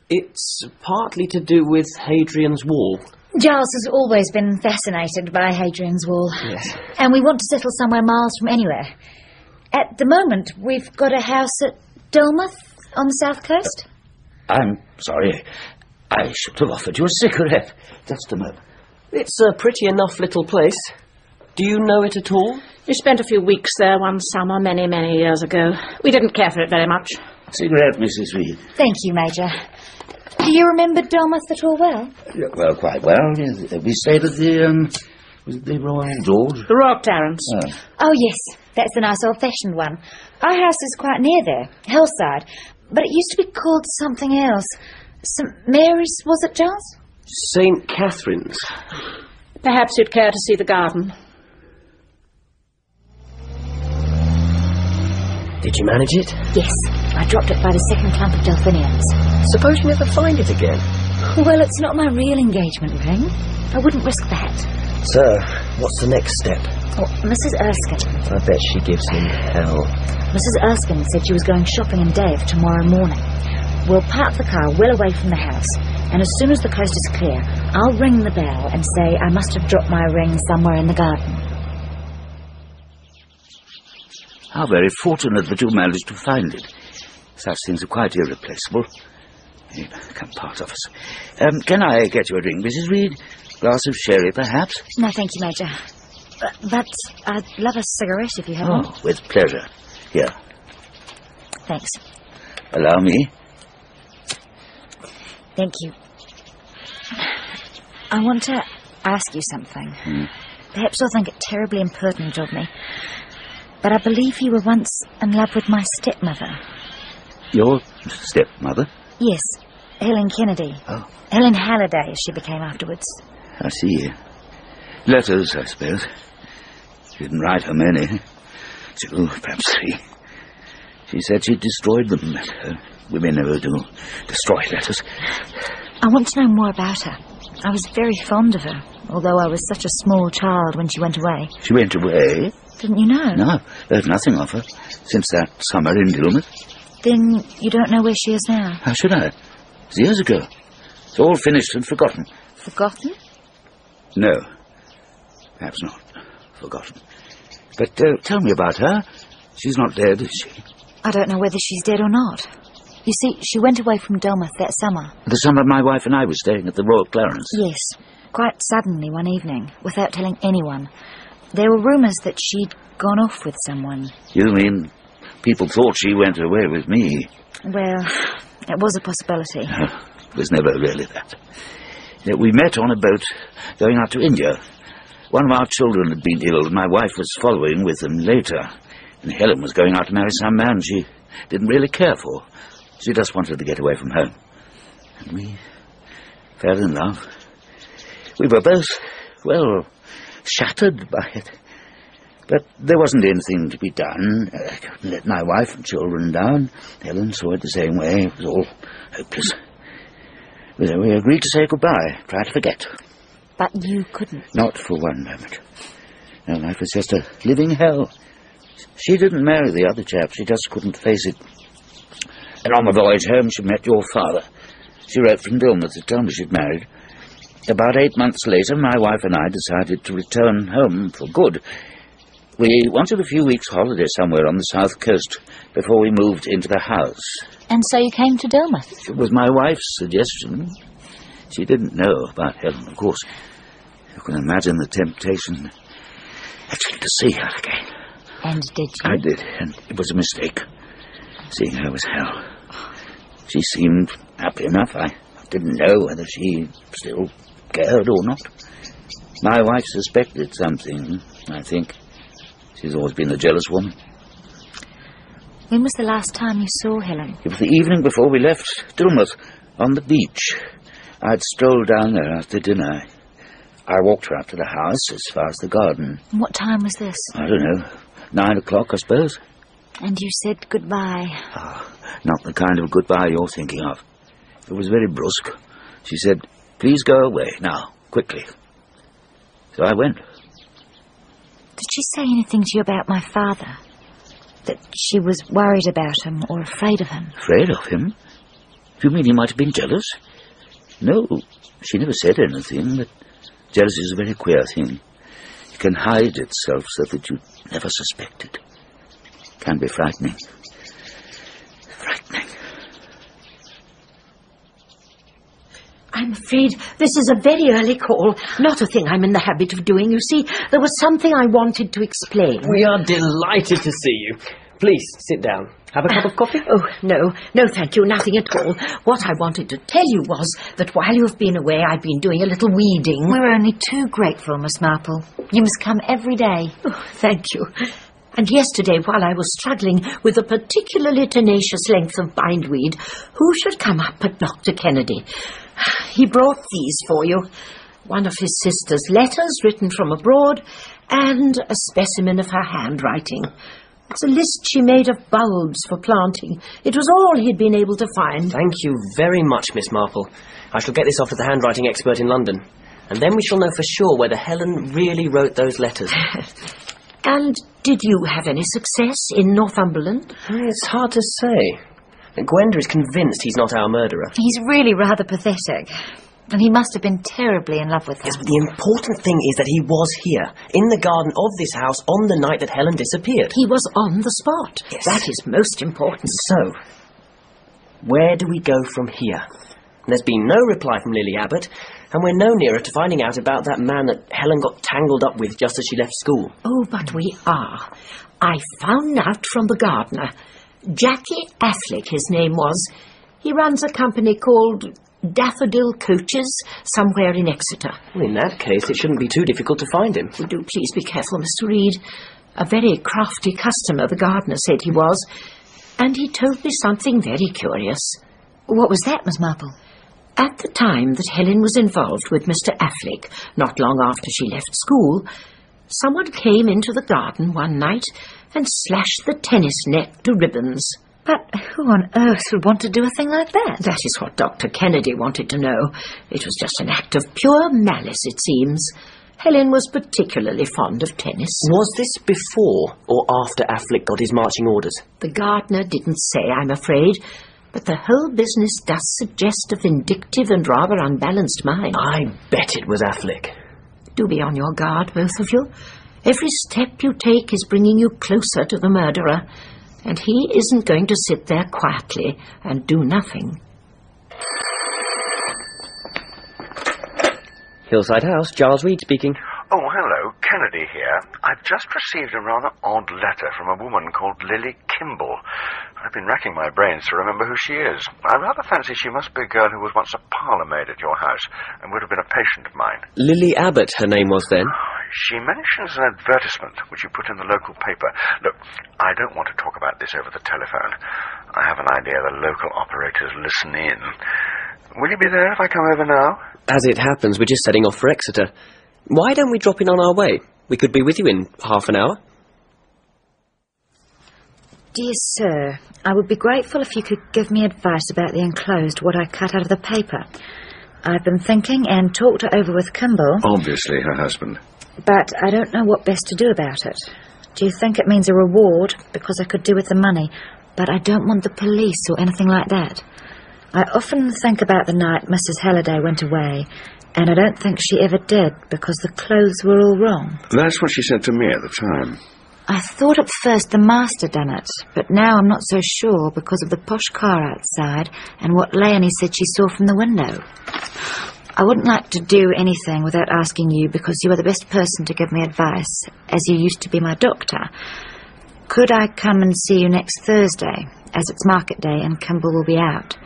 It's partly to do with Hadrian's Wall. Giles has always been fascinated by Hadrian's Wall. Yes. And we want to settle somewhere miles from anywhere. At the moment, we've got a house at Dillmouth on the south coast. I'm sorry. I should have offered you a cigarette. Just a moment. It's a pretty enough little place. Do you know it at all? We spent a few weeks there one summer many, many years ago. We didn't care for it very much. Cigarette, Mrs. Reed. Thank you, Major. Do you remember Dillmouth at all well? Yeah, well, quite well. Yes, We stayed at the, um, was it the Royal George? The Royal Clarence. Oh. Oh, yes. That's the nice old-fashioned one. Our house is quite near there, Hillside. But it used to be called something else. St. Mary's, was it, Giles? St. Catherine's. Perhaps you'd care to see the garden. Did you manage it? Yes. I dropped it by the second clump of delphiniums. Suppose you never find it again. Well, it's not my real engagement ring. I wouldn't risk that. So, what's the next step? Oh, Mrs. Erskine. I bet she gives him hell. Mrs. Erskine said she was going shopping in Daith tomorrow morning. We'll park the car well away from the house, and as soon as the coast is clear, I'll ring the bell and say I must have dropped my ring somewhere in the garden. How very fortunate that you managed to find it. Such things are quite irreplaceable. They become part of us. Um, can I get you a drink, Mrs. Reed? Glass of sherry, perhaps? No, thank you, Major. But, but I'd love a cigarette if you have one. Oh, with pleasure. Here, Thanks. allow me. Thank you. I want to ask you something. Hmm. Perhaps you'll think it terribly impertinent of me. But I believe you were once in love with my stepmother. Your stepmother? Yes, Helen Kennedy. Oh. Helen Halliday, as she became afterwards. I see. Letters, I suppose. She didn't write her many. Two, perhaps three. She said she destroyed them. Uh, women never do destroy letters. I want to know more about her. I was very fond of her, although I was such a small child when she went away. She went away. Didn't you know? No, heard nothing of her since that summer in Dillmouth. Then you don't know where she is now? How should I? It's years ago. It's all finished and forgotten. Forgotten? No, perhaps not. Forgotten. But uh, tell me about her. She's not dead, is she? I don't know whether she's dead or not. You see, she went away from Dillmouth that summer. The summer my wife and I were staying at the Royal Clarence. Yes, quite suddenly one evening, without telling anyone. There were rumours that she'd gone off with someone. You mean people thought she went away with me? Well, it was a possibility. <laughs> It was never really that. We met on a boat going out to India. One of our children had been ill, and my wife was following with them later. And Helen was going out to marry some man she didn't really care for. She just wanted to get away from home. And we fell in love. We were both, well, shattered by it. But there wasn't anything to be done. I couldn't let my wife and children down. Helen saw it the same way. It was all hopeless. Well, We agreed to say goodbye, try to forget. But you couldn't. Not for one moment. No, life was just a living hell. She didn't marry the other chap. She just couldn't face it. And on the voyage home, she met your father. She wrote from Dillmouth to tell me she'd married. About eight months later, my wife and I decided to return home for good. We wanted a few weeks' holiday somewhere on the south coast before we moved into the house. And so you came to Dillmouth. It was my wife's suggestion. She didn't know about Helen, of course. You can imagine the temptation actually to see her again. And did you? I did, and it was a mistake. Seeing her was hell. She seemed happy enough. I didn't know whether she still cared or not. My wife suspected something, I think. She's always been a jealous woman. When was the last time you saw Helen? It was the evening before we left Dillmouth, on the beach. I'd strolled down there after dinner. I walked her up to the house as far as the garden. And What time was this? I don't know, nine o'clock, I suppose. And you said goodbye. Ah. Not the kind of goodbye you're thinking of. It was very brusque. She said, Please go away now, quickly. So I went. Did she say anything to you about my father? That she was worried about him or afraid of him? Afraid of him? You mean he might have been jealous? No, she never said anything, but jealousy is a very queer thing. It can hide itself so that you never suspect it. Can be frightening. Afraid this is a very early call. Not a thing I'm in the habit of doing. You see, there was something I wanted to explain. We are delighted to see you. Please, sit down. Have a cup of coffee? Oh, no, no, thank you, nothing at all. What I wanted to tell you was that while you've been away, I've been doing a little weeding. We're only too grateful, Miss Marple. You must come every day. Oh, thank you. And yesterday, while I was struggling with a particularly tenacious length of bindweed, who should come up but Dr. Kennedy? <sighs> He brought these for you. One of his sister's letters written from abroad, and a specimen of her handwriting. It's a list she made of bulbs for planting. It was all he'd been able to find. Thank you very much, Miss Marple. I shall get this off to the handwriting expert in London. And then we shall know for sure whether Helen really wrote those letters. <laughs> And did you have any success in Northumberland? It's hard to say. Gwenda is convinced he's not our murderer. He's really rather pathetic. And he must have been terribly in love with her. Yes, but the important thing is that he was here, in the garden of this house, on the night that Helen disappeared. He was on the spot. Yes. That is most important. So, where do we go from here? There's been no reply from Lily Abbott, and we're no nearer to finding out about that man that Helen got tangled up with just as she left school. Oh, but we are. I found out from the gardener. Jackie Afflick, his name was. He runs a company called Daffodil Coaches somewhere in Exeter. Well, in that case, it shouldn't be too difficult to find him. Do please be careful, Mr. Reed. A very crafty customer, the gardener said he was. And he told me something very curious. What was that, Miss Marple? At the time that Helen was involved with Mr. Afflick, not long after she left school, someone came into the garden one night and slashed the tennis net to ribbons. But who on earth would want to do a thing like that? That is what Dr. Kennedy wanted to know. It was just an act of pure malice, it seems. Helen was particularly fond of tennis. Was this before or after Afflick got his marching orders? The gardener didn't say, I'm afraid, but the whole business does suggest a vindictive and rather unbalanced mind. I bet it was Afflick. Do be on your guard, both of you. Every step you take is bringing you closer to the murderer, and he isn't going to sit there quietly and do nothing. Hillside House, Giles Reed speaking. Oh, hello, Kennedy here. I've just received a rather odd letter from a woman called Lily Kimble. I've been racking my brains to remember who she is. I rather fancy she must be a girl who was once a parlour maid at your house and would have been a patient of mine. Lily Abbott, her name was then. <gasps> She mentions an advertisement which you put in the local paper. Look, I don't want to talk about this over the telephone. I have an idea the local operators listen in. Will you be there if I come over now? As it happens, we're just setting off for Exeter. Why don't we drop in on our way? We could be with you in half an hour. Dear sir, I would be grateful if you could give me advice about the enclosed, what I cut out of the paper. I've been thinking and talked it over with Kimble, Obviously, her husband. But I don't know what best to do about it. Do you think it means a reward? Because I could do with the money, but I don't want the police or anything like that. I often think about the night Mrs. Halliday went away, and I don't think she ever did because the clothes were all wrong. That's what she said to me at the time. I thought at first the master done it, but now I'm not so sure because of the posh car outside and what Leonie said she saw from the window. I wouldn't like to do anything without asking you because you are the best person to give me advice, as you used to be my doctor. Could I come and see you next Thursday, as it's market day and Kimble will be out?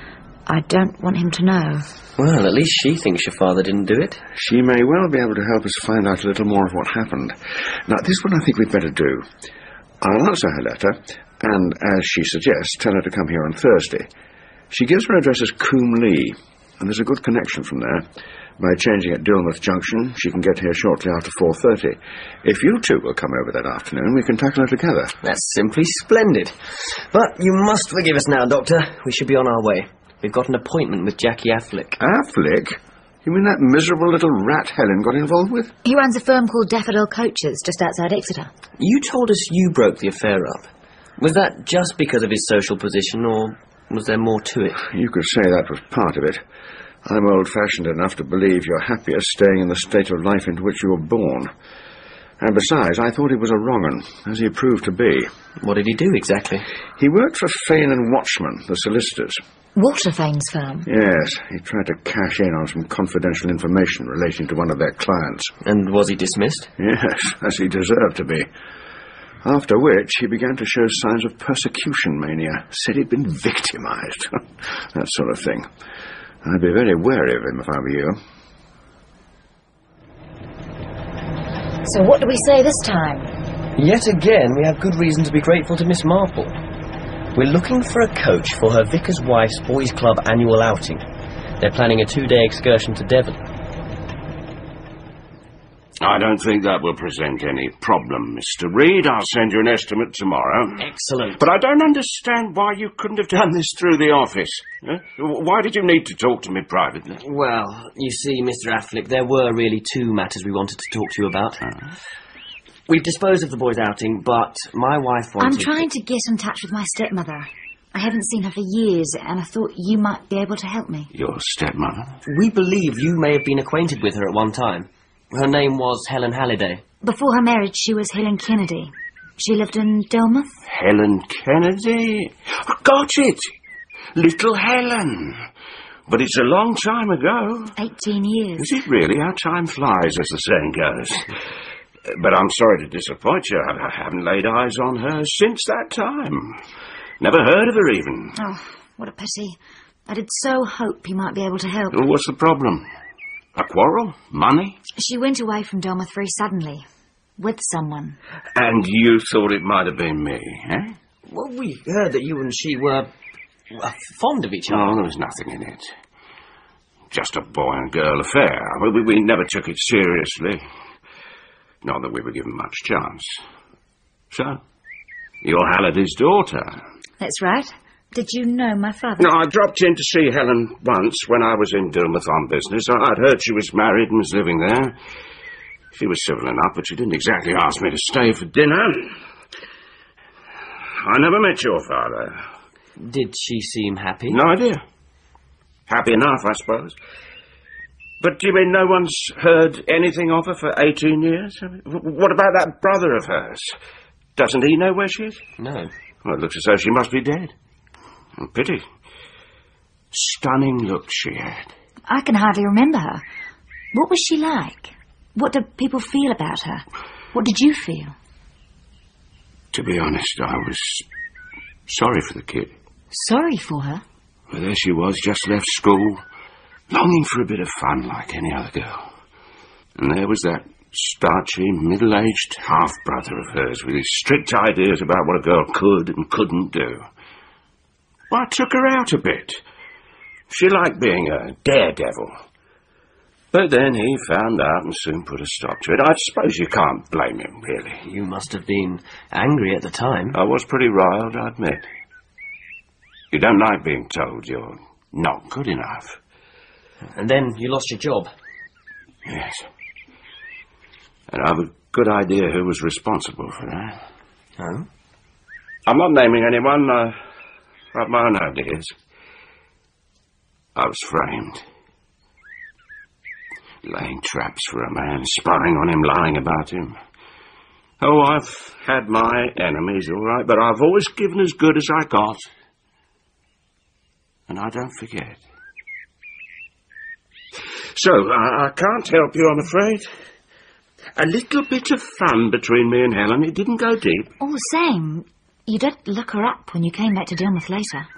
I don't want him to know. Well, at least she thinks your father didn't do it. She may well be able to help us find out a little more of what happened. Now, this one I think we'd better do. I'll answer her letter, and as she suggests, tell her to come here on Thursday. She gives her address as Coombe Lee, and there's a good connection from there. By changing at Dillmouth Junction, she can get here shortly after 4.30. If you two will come over that afternoon, we can tackle her together. That's simply splendid. But you must forgive us now, Doctor. We should be on our way. We've got an appointment with Jackie Afflick. Afflick? You mean that miserable little rat Helen got involved with? He runs a firm called Daffodil Coaches just outside Exeter. You told us you broke the affair up. Was that just because of his social position, or was there more to it? You could say that was part of it. I'm old-fashioned enough to believe you're happier staying in the state of life into which you were born. And besides, I thought he was a wrong un, as he proved to be. What did he do exactly? He worked for Fane and Watchman, the solicitors. Walter Fane's firm. Yes, he tried to cash in on some confidential information relating to one of their clients. And was he dismissed? Yes, <laughs> as he deserved to be. After which, he began to show signs of persecution mania. Said he'd been victimized. <laughs> that sort of thing. I'd be very wary of him if I were you. So what do we say this time? Yet again, we have good reason to be grateful to Miss Marple. We're looking for a coach for her vicar's wife's boys' club annual outing. They're planning a two-day excursion to Devon. I don't think that will present any problem, Mr. Reed. I'll send you an estimate tomorrow. Excellent. But I don't understand why you couldn't have done this through the office. Huh? Why did you need to talk to me privately? Well, you see, Mr. Afflick, there were really two matters we wanted to talk to you about. Uh-huh. We've disposed of the boys' outing, but my wife wanted... I'm trying to get in touch with my stepmother. I haven't seen her for years, and I thought you might be able to help me. Your stepmother? We believe you may have been acquainted with her at one time. Her name was Helen Halliday. Before her marriage, she was Helen Kennedy. She lived in Dillmouth. Helen Kennedy? I got it! Little Helen. But it's a long time ago. Eighteen years. Is it really? How time flies, as the saying goes. But I'm sorry to disappoint you. I I haven't laid eyes on her since that time. Never heard of her even. Oh, what a pity. I did so hope you might be able to help. Well, what's the problem? A quarrel? Money? She went away from Dillmouth very suddenly. With someone. And you thought it might have been me, eh? Well, we heard that you and she were uh, fond of each other. Oh, there was nothing in it. Just a boy and girl affair. We, we, we never took it seriously. Not that we were given much chance. So, you're Halliday's daughter. That's right. Did you know my father? No, I dropped in to see Helen once when I was in Dillmouth on business. I- I'd heard she was married and was living there. She was civil enough, but she didn't exactly ask me to stay for dinner. I never met your father. Did she seem happy? No idea. Happy enough, I suppose. But do you mean no one's heard anything of her for 18 years? I mean, What about that brother of hers? Doesn't he know where she is? No. Well, it looks as though she must be dead. Pity. Stunning look she had. I can hardly remember her. What was she like? What did people feel about her? What did you feel? To be honest, I was sorry for the kid. Sorry for her? But there she was, just left school, longing for a bit of fun like any other girl. And there was that starchy, middle-aged half-brother of hers with his strict ideas about what a girl could and couldn't do. Well, I took her out a bit. She liked being a daredevil. But then he found out and soon put a stop to it. I suppose you can't blame him, really. You must have been angry at the time. I was pretty riled, I admit. You don't like being told you're not good enough. And then you lost your job. Yes. And I've a good idea who was responsible for that. Oh? I'm not naming anyone. Uh, My own ideas. I was framed. Laying traps for a man, spying on him, lying about him. Oh, I've had my enemies, all right, but I've always given as good as I got. And I don't forget. So, I, I can't help you, I'm afraid. A little bit of fun between me and Helen. It didn't go deep. All the same, you did look her up when you came back to Dillmouth later.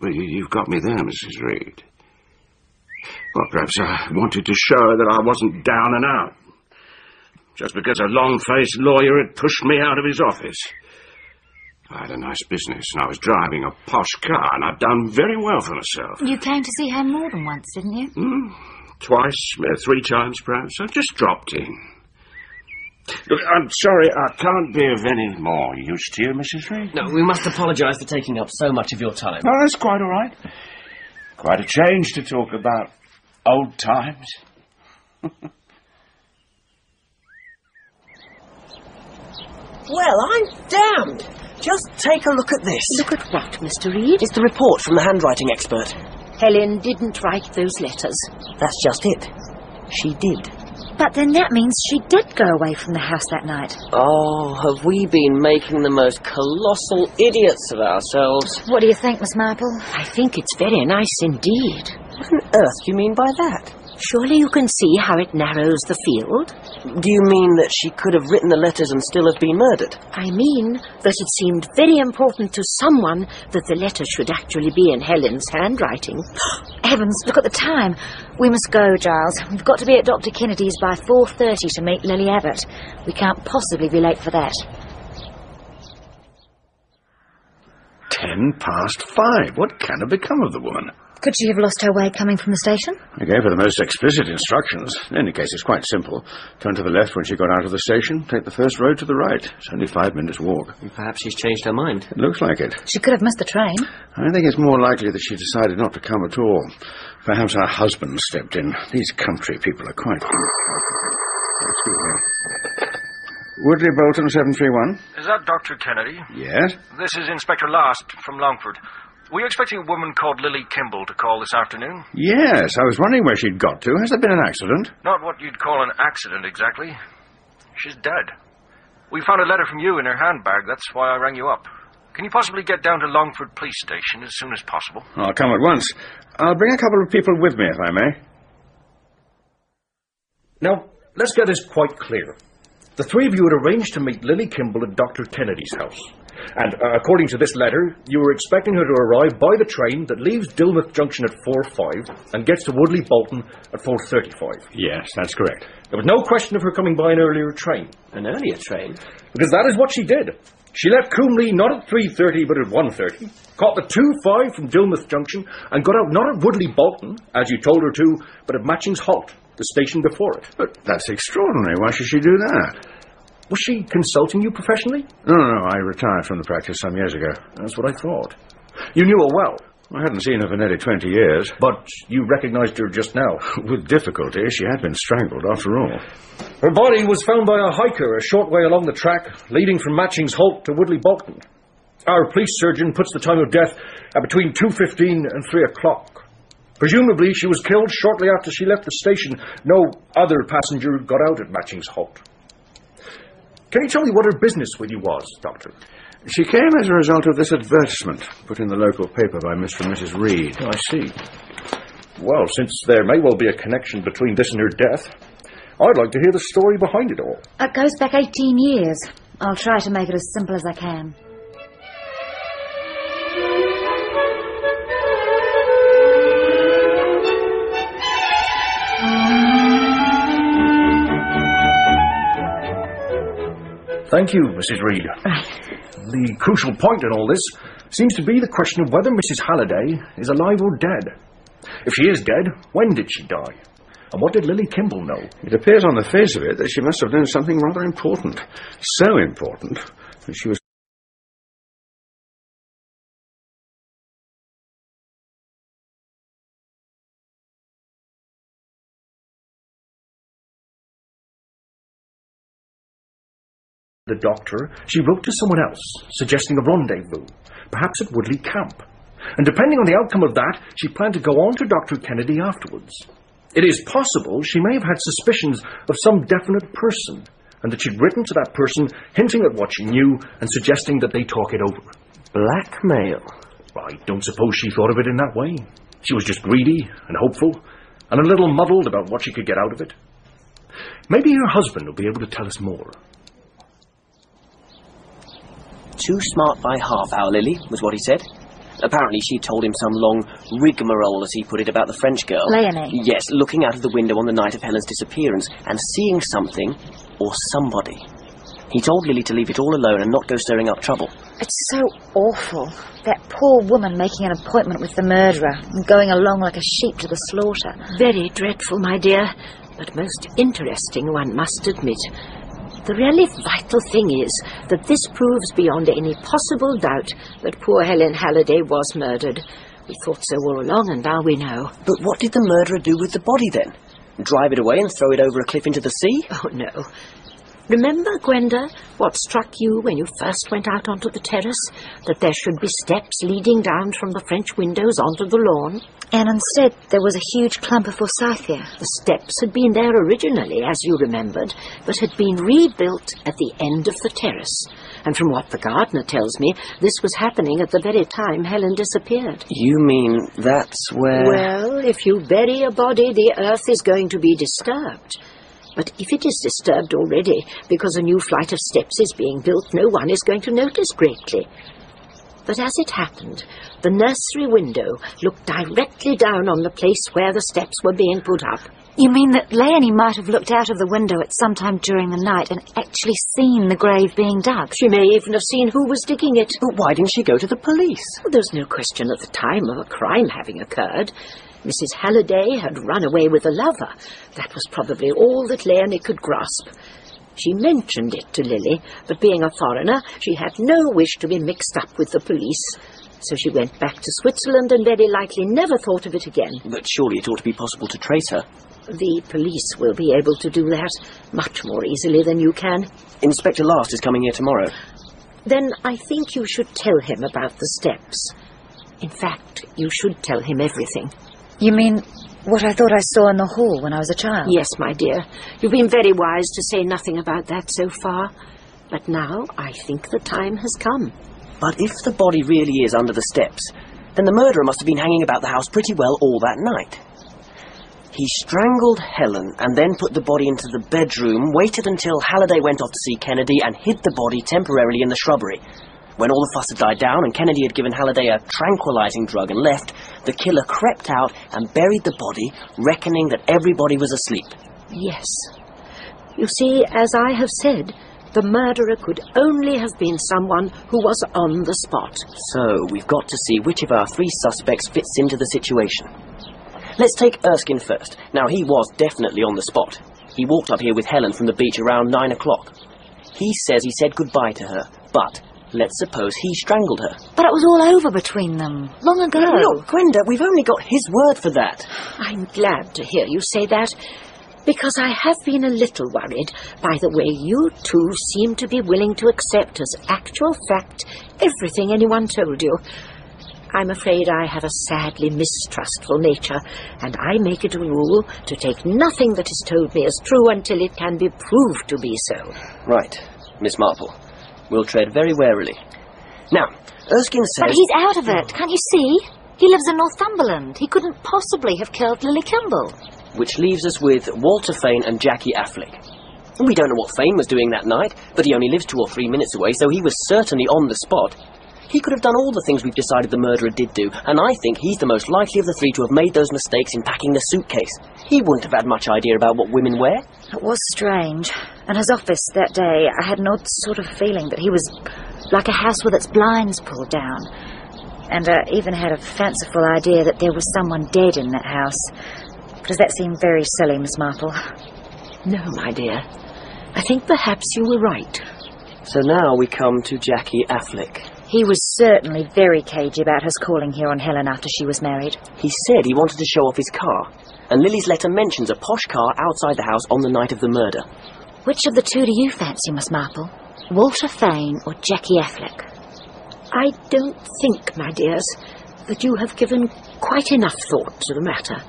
Well, you, you've got me there, Mrs. Reed. Well, perhaps I wanted to show her that I wasn't down and out. Just because a long-faced lawyer had pushed me out of his office. I had a nice business, and I was driving a posh car, and I'd done very well for myself. You came to see her more than once, didn't you? Hmm? Twice, uh, three times, perhaps. I just dropped in. Look, I'm sorry, I can't be of any more use to you, Mrs. Reed. No, we must apologise for taking up so much of your time. Oh, that's quite all right. Quite a change to talk about old times. <laughs> Well, I'm damned. Just take a look at this. Look at what, Mr. Reed? It's the report from the handwriting expert. Helen didn't write those letters. That's just it. She did. But then that means she did go away from the house that night. Oh, have we been making the most colossal idiots of ourselves? What do you think, Miss Marple? I think it's very nice indeed. What on earth do you mean by that? Surely you can see how it narrows the field. Do you mean that she could have written the letters and still have been murdered? I mean that it seemed very important to someone that the letter should actually be in Helen's handwriting. <gasps> Heavens, look at the time. We must go, Giles. We've got to be at Dr. Kennedy's by 4.30 to meet Lily Abbott. We can't possibly be late for that. Ten past five. What can have become of the woman? Could she have lost her way coming from the station? I gave her the most explicit instructions. In any case, it's quite simple. Turn to the left when she got out of the station. Take the first road to the right. It's only five minutes' walk. Perhaps she's changed her mind. It looks like it. She could have missed the train. I think it's more likely that she decided not to come at all. Perhaps her husband stepped in. These country people are quite... Excuse me. Woodleigh Bolton, 731. Is that Dr. Kennedy? Yes? This is Inspector Last from Longford. Were you expecting a woman called Lily Kimble to call this afternoon? Yes, I was wondering where she'd got to. Has there been an accident? Not what you'd call an accident exactly. She's dead. We found a letter from you in her handbag. That's why I rang you up. Can you possibly get down to Longford Police Station as soon as possible? I'll come at once. I'll bring a couple of people with me, if I may. Now, let's get this quite clear. The three of you had arranged to meet Lily Kimble at Dr. Kennedy's house. And uh, according to this letter, you were expecting her to arrive by the train that leaves Dillmouth Junction at 4.5 and gets to Woodleigh Bolton at 4.35. Yes, that's correct. There was no question of her coming by an earlier train. An earlier train? Because that is what she did. She left Coomley not at 3.30 but at 1.30, caught the 2.5 from Dillmouth Junction, and got out not at Woodleigh Bolton, as you told her to, but at Matching's Halt, the station before it. But that's extraordinary. Why should she do that? Was she consulting you professionally? No, no, no. I retired from the practice some years ago. That's what I thought. You knew her well. I hadn't seen her for nearly 20 years. But you recognized her just now. <laughs> With difficulty. She had been strangled, after all. Her body was found by a hiker a short way along the track, leading from Matching's Halt to Woodleigh Bolton. Our police surgeon puts the time of death at between 2.15 and 3 o'clock. Presumably, she was killed shortly after she left the station. No other passenger got out at Matching's Halt. Can you tell me what her business with you was, Doctor? She came as a result of this advertisement put in the local paper by Mr. and Mrs. Reed. Oh, I see. Well, since there may well be a connection between this and her death, I'd like to hear the story behind it all. It goes back 18 years. I'll try to make it as simple as I can. Thank you, Mrs. Reed. The crucial point in all this seems to be the question of whether Mrs. Halliday is alive or dead. If she is dead, when did she die? And what did Lily Kimble know? It appears on the face of it that she must have known something rather important. So important that she was. The doctor, she wrote to someone else, suggesting a rendezvous, perhaps at Woodleigh Camp. And depending on the outcome of that, she planned to go on to Dr. Kennedy afterwards. It is possible she may have had suspicions of some definite person, and that she'd written to that person hinting at what she knew and suggesting that they talk it over. Blackmail? Well, I don't suppose she thought of it in that way. She was just greedy and hopeful, and a little muddled about what she could get out of it. Maybe her husband will be able to tell us more. Too smart by half hour, Lily, was what he said. Apparently she told him some long rigmarole, as he put it, about the French girl. Leonie? Yes, looking out of the window on the night of Helen's disappearance and seeing something or somebody. He told Lily to leave it all alone and not go stirring up trouble. It's so awful. That poor woman making an appointment with the murderer and going along like a sheep to the slaughter. Very dreadful, my dear, but most interesting, one must admit. The really vital thing is that this proves beyond any possible doubt that poor Helen Halliday was murdered. We thought so all along, and now we know. But what did the murderer do with the body then? Drive it away and throw it over a cliff into the sea? Oh, no. Remember, Gwenda, what struck you when you first went out onto the terrace? That there should be steps leading down from the French windows onto the lawn? And instead, there was a huge clump of forsythia. The steps had been there originally, as you remembered, but had been rebuilt at the end of the terrace. And from what the gardener tells me, this was happening at the very time Helen disappeared. You mean that's where... Well, if you bury a body, the earth is going to be disturbed. But if it is disturbed already because a new flight of steps is being built, no one is going to notice greatly. But as it happened, the nursery window looked directly down on the place where the steps were being put up. You mean that Leonie might have looked out of the window at some time during the night and actually seen the grave being dug? She may even have seen who was digging it. But why didn't she go to the police? Well, there's no question at the time of a crime having occurred. Mrs. Halliday had run away with a lover. That was probably all that Leonie could grasp. She mentioned it to Lily, but being a foreigner, she had no wish to be mixed up with the police. So she went back to Switzerland and very likely never thought of it again. But surely it ought to be possible to trace her. The police will be able to do that much more easily than you can. Inspector Last is coming here tomorrow. Then I think you should tell him about the steps. In fact, you should tell him everything. You mean what I thought I saw in the hall when I was a child? Yes, my dear. You've been very wise to say nothing about that so far. But now I think the time has come. But if the body really is under the steps, then the murderer must have been hanging about the house pretty well all that night. He strangled Helen and then put the body into the bedroom, waited until Halliday went off to see Kennedy, and hid the body temporarily in the shrubbery. When all the fuss had died down and Kennedy had given Halliday a tranquilizing drug and left, the killer crept out and buried the body, reckoning that everybody was asleep. Yes. You see, as I have said, the murderer could only have been someone who was on the spot. So, we've got to see which of our three suspects fits into the situation. Let's take Erskine first. Now, he was definitely on the spot. He walked up here with Helen from the beach around nine o'clock. He says he said goodbye to her, but let's suppose he strangled her. But it was all over between them, long ago. Look, Gwenda, we've only got his word for that. I'm glad to hear you say that, because I have been a little worried by the way you two seem to be willing to accept as actual fact everything anyone told you. I'm afraid I have a sadly mistrustful nature, and I make it a rule to take nothing that is told me as true until it can be proved to be so. Right, Miss Marple. We'll tread very warily. Now, Erskine says... But he's out of it, can't you see? He lives in Northumberland. He couldn't possibly have killed Lily Kimble. Which leaves us with Walter Fane and Jackie Afflick. We don't know what Fane was doing that night, but he only lives two or three minutes away, so he was certainly on the spot. He could have done all the things we've decided the murderer did do, and I think he's the most likely of the three to have made those mistakes in packing the suitcase. He wouldn't have had much idea about what women wear. It was strange. In his office that day, I had an odd sort of feeling that he was like a house with its blinds pulled down. And I even had a fanciful idea that there was someone dead in that house. Does that seem very silly, Miss Marple? No, my dear. I think perhaps you were right. So now we come to Jackie Afflick. He was certainly very cagey about his calling here on Helen after she was married. He said he wanted to show off his car, and Lily's letter mentions a posh car outside the house on the night of the murder. Which of the two do you fancy, Miss Marple? Walter Fane or Jackie Afflick? I don't think, my dears, that you have given quite enough thought to the matter.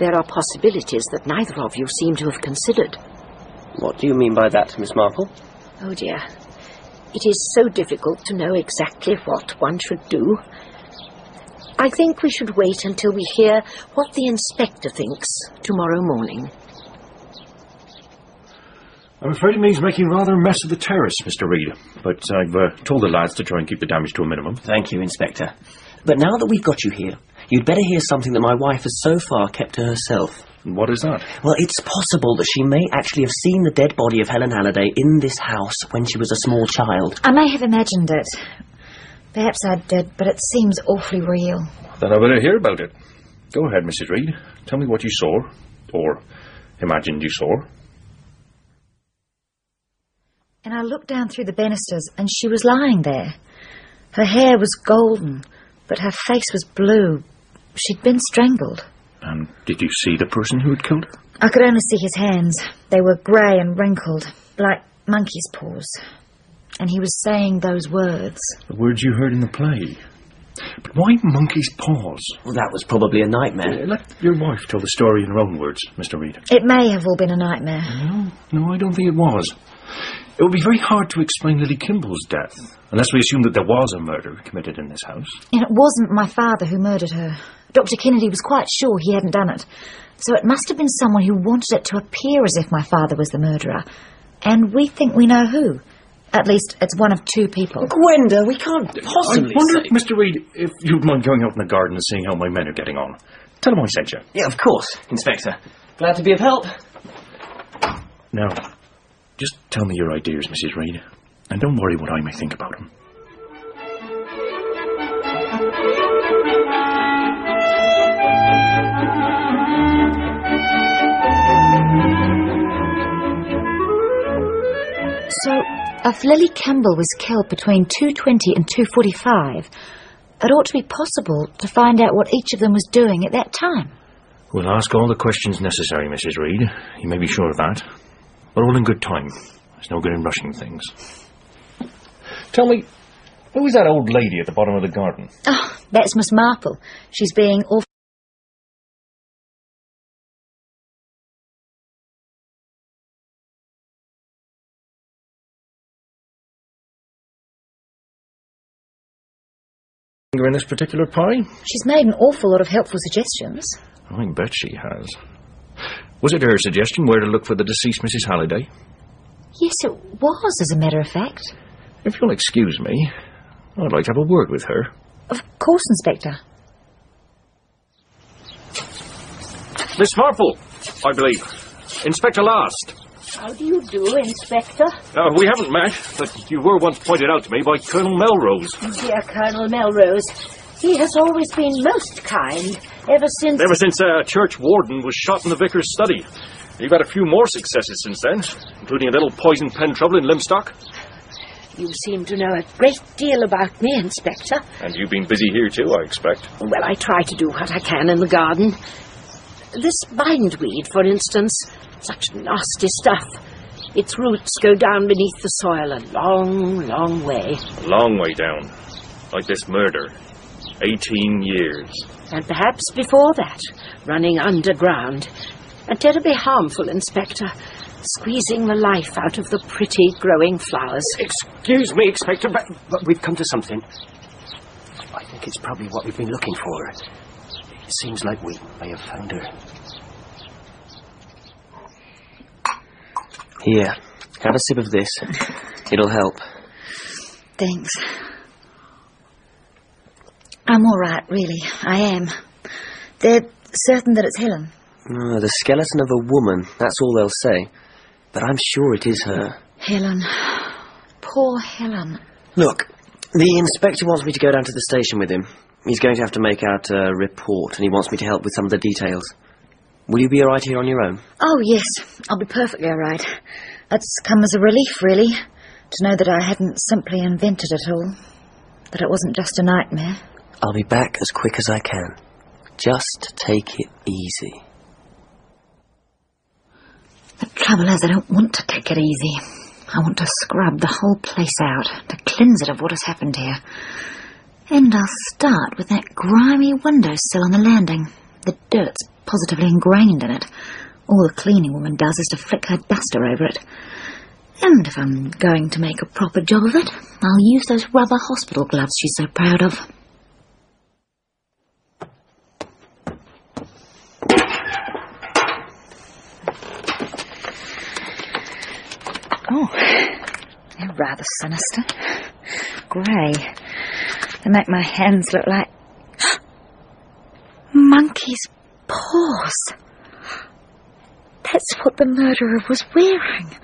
There are possibilities that neither of you seem to have considered. What do you mean by that, Miss Marple? Oh dear. It is so difficult to know exactly what one should do. I think we should wait until we hear what the inspector thinks tomorrow morning. I'm afraid it means making rather a mess of the terrace, Mr. Reed. But I've uh, told the lads to try and keep the damage to a minimum. Thank you, Inspector. But now that we've got you here, you'd better hear something that my wife has so far kept to herself. What is that? Well, it's possible that she may actually have seen the dead body of Helen Halliday in this house when she was a small child. I may have imagined it. Perhaps I did, but it seems awfully real. Then I better hear about it. Go ahead, Mrs. Reed. Tell me what you saw, or imagined you saw. And I looked down through the banisters, and she was lying there. Her hair was golden, but her face was blue. She'd been strangled. And did you see the person who had killed her? I could only see his hands. They were grey and wrinkled, like monkey's paws. And he was saying those words. The words you heard in the play. But why monkey's paws? Well, that was probably a nightmare. Uh, let your wife tell the story in her own words, Mr. Reed. It may have all been a nightmare. No, no, I don't think it was. It would be very hard to explain Lily Kimble's death, unless we assume that there was a murder committed in this house. And it wasn't my father who murdered her. Dr. Kennedy was quite sure he hadn't done it. So it must have been someone who wanted it to appear as if my father was the murderer. And we think we know who. At least it's one of two people. Gwenda, we can't possibly I wonder, say... Mr. Reed, if you'd mind going out in the garden and seeing how my men are getting on. Tell them I sent you. Yeah, of course, Inspector. Glad to be of help. Now, just tell me your ideas, Mrs. Reed, and don't worry what I may think about them. So, if Lily Kimble was killed between 2.20 and 2.45, it ought to be possible to find out what each of them was doing at that time. We'll ask all the questions necessary, Mrs. Reed. You may be sure of that. But all in good time. There's no good in rushing things. Tell me, who is that old lady at the bottom of the garden? Oh, that's Miss Marple. She's being awful. In this particular pie? She's made an awful lot of helpful suggestions. I bet she has. Was it her suggestion where to look for the deceased Mrs. Halliday? Yes, it was, as a matter of fact. If you'll excuse me, I'd like to have a word with her. Of course, Inspector. Miss Marple, I believe. Inspector Last. How do you do, Inspector? Uh, we haven't met, but you were once pointed out to me by Colonel Melrose. Dear Colonel Melrose, he has always been most kind, ever since... Ever since a uh, church warden was shot in the vicar's study. You've had a few more successes since then, including a little poison pen trouble in Lymstock. You seem to know a great deal about me, Inspector. And you've been busy here too, I expect. Well, I try to do what I can in the garden. This bindweed, for instance, such nasty stuff. Its roots go down beneath the soil a long, long way. A long way down. Like this murder. Eighteen years. And perhaps before that, running underground. And terribly harmful, Inspector. Squeezing the life out of the pretty growing flowers. Excuse me, Inspector, but, but we've come to something. I think it's probably what we've been looking for. It seems like we may have found her. Here, have a sip of this. It'll help. Thanks. I'm all right, really. I am. They're certain that it's Helen. Ah, the skeleton of a woman, that's all they'll say. But I'm sure it is her. Helen. Poor Helen. Look, the inspector wants me to go down to the station with him. He's going to have to make out a report, and he wants me to help with some of the details. Will you be all right here on your own? Oh, yes. I'll be perfectly all right. It's come as a relief, really, to know that I hadn't simply invented it all. That it wasn't just a nightmare. I'll be back as quick as I can. Just take it easy. The trouble is, I don't want to take it easy. I want to scrub the whole place out, to cleanse it of what has happened here. And I'll start with that grimy windowsill on the landing. The dirt's positively ingrained in it. All the cleaning woman does is to flick her duster over it. And if I'm going to make a proper job of it, I'll use those rubber hospital gloves she's so proud of. Oh, they're rather sinister. Grey. They make my hands look like <gasps> monkey's paws. That's what the murderer was wearing.